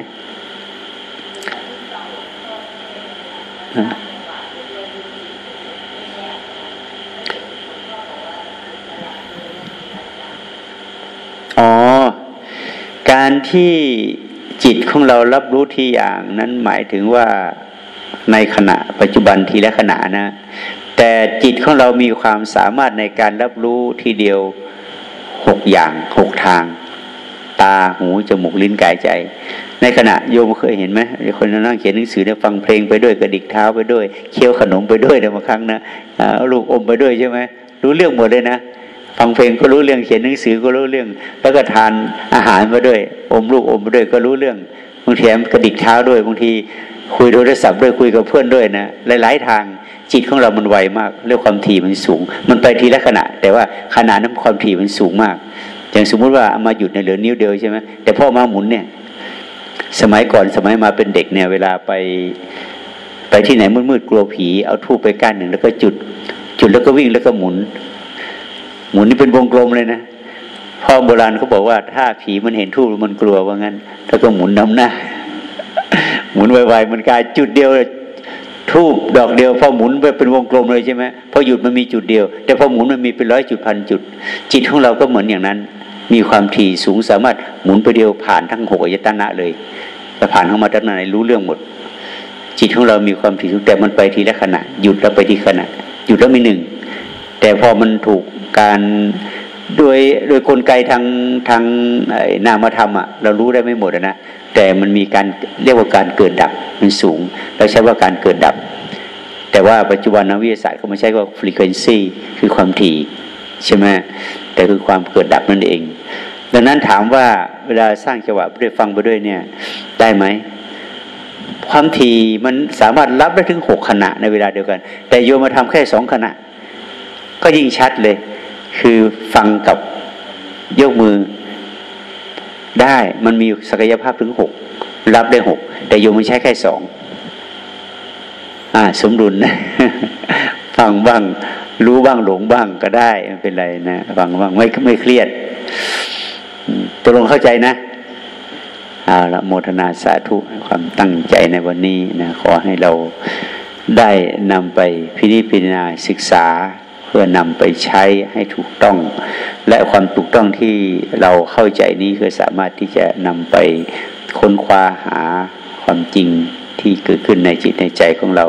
อ๋อ การที่จิตของเรารับรู้ทีอย่างนั้นหมายถึงว่าในขณะปัจจุบันทีละขณะนะ แต่จิตของเรามีความสามารถในการรับรู้ทีเดียว หกอย่างหกทาง ตาหูจมูกลิ้นกายใจ ในขณะโยมเคยเห็นไหมคนนั่งเขียนหนังสือเนี่ยฟังเพลงไปด้วยกระดิกเท้าไปด้วยเคี้ยวขนมไปด้วยในบางครั้งนะลูกอมไปด้วยใช่ไหมรู้เรื่องหมดเลยนะฟังเพลงก็รู้เรื่องเขียนหนังสือก็รู้เรื่อง แล้วก็ทานอาหารมาด้วย อมลูกอมไปด้วยก็รู้เรื่องบางทีกระดิกเท้าด้วยบางทีคุยโทรศัพท์ด้วยคุยกับเพื่อนด้วยนะหลาย ๆ ทาง จิตของเรามันไวมาก เรื่องความถี่มันสูง มันไปทีละขณะ แต่ว่าขณะนั้นความถี่มันสูงมาก อย่างสมมุติว่าเอามาหยุดในเหลือนิ้วเดียวใช่ไหมแต่พ่อมาหมุนเนี่ย สมัยก่อนสมัยมาเป็นเด็กเนี่ยเวลาไปไปที่ไหนมืดๆกลัวผีเอาทูบไปก้านหนึ่งแล้วก็จุด จุดแล้วก็วิ่งแล้วก็หมุน หมุนนี่เป็นวงกลมเลยนะพ่อโบราณเขาบอกว่าถ้าผีมันเห็นทูบมันกลัวว่างั้นแล้วก็หมุนน้ำหน้า หมุนไวๆมันกลายจุดเดียว ทูบดอกเดียวพอหมุนไปเป็นวงกลมเลยใช่ไหมพอหยุดมันมีจุดเดียว แต่พอหมุนมันมีเป็นร้อยจุดพันจุด จิตของเราก็เหมือนอย่างนั้น มีความถี่สูงสามารถหมุนไปเดียวผ่านทั้งหกอายตนะเลยจะผ่านเข้ามาด้านในรู้เรื่องหมด จิตของเรามีความถี่สูงแต่มันไปทีละขณะ หยุดแล้วไปทีขณะ หยุดแล้วมีหนึ่งแต่พอมันถูกการโดยโดยกลไกทางทางนามธรรมอะเรารู้ได้ไม่หมดนะ แต่มันมีการเรียกว่าการเกิดดับมันสูงเราใช้ว่าการเกิดดับ แต่ว่าปัจจุบันนักวิทยาศาสตร์เขาไม่ใช้ว่า frequency คือความถี่ใช่ไหมแต่คือความเกิดดับนั่นเอง ดังนั้นถามว่าเวลาสร้างจังหวะไปด้วยฟังไปด้วยเนี่ยได้ไหมความถี่มันสามารถรับได้ถึงหกขณะในเวลาเดียวกัน แต่โยมมาทำแค่สองขณะ ก็ยิ่งชัดเลย คือฟังกับยกมือ ได้มันมีศักยภาพถึงหกรับได้หกแต่โยมมันใช้แค่สองอ่า สมดุลนะฟังบ้าง รู้บ้างหลงบ้างก็ได้ไม่เป็นไรนะฟังบ้างไม่ไม่เครียดตกลงเข้าใจนะเอาละโมทนาสาธุความตั้งใจในวันนี้นะขอให้เราได้นำไปพิจิจารณาศึกษา เพื่อนำไปใช้ให้ถูกต้อง และความถูกต้องที่เราเข้าใจนี้คือสามารถที่จะนำไปค้นคว้าหาความจริงที่เกิดขึ้นในจิตในใจของเรา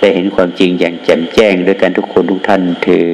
ได้เห็นความจริงอย่างแจ่มแจ้งด้วยกันทุกคนทุกท่านเธอ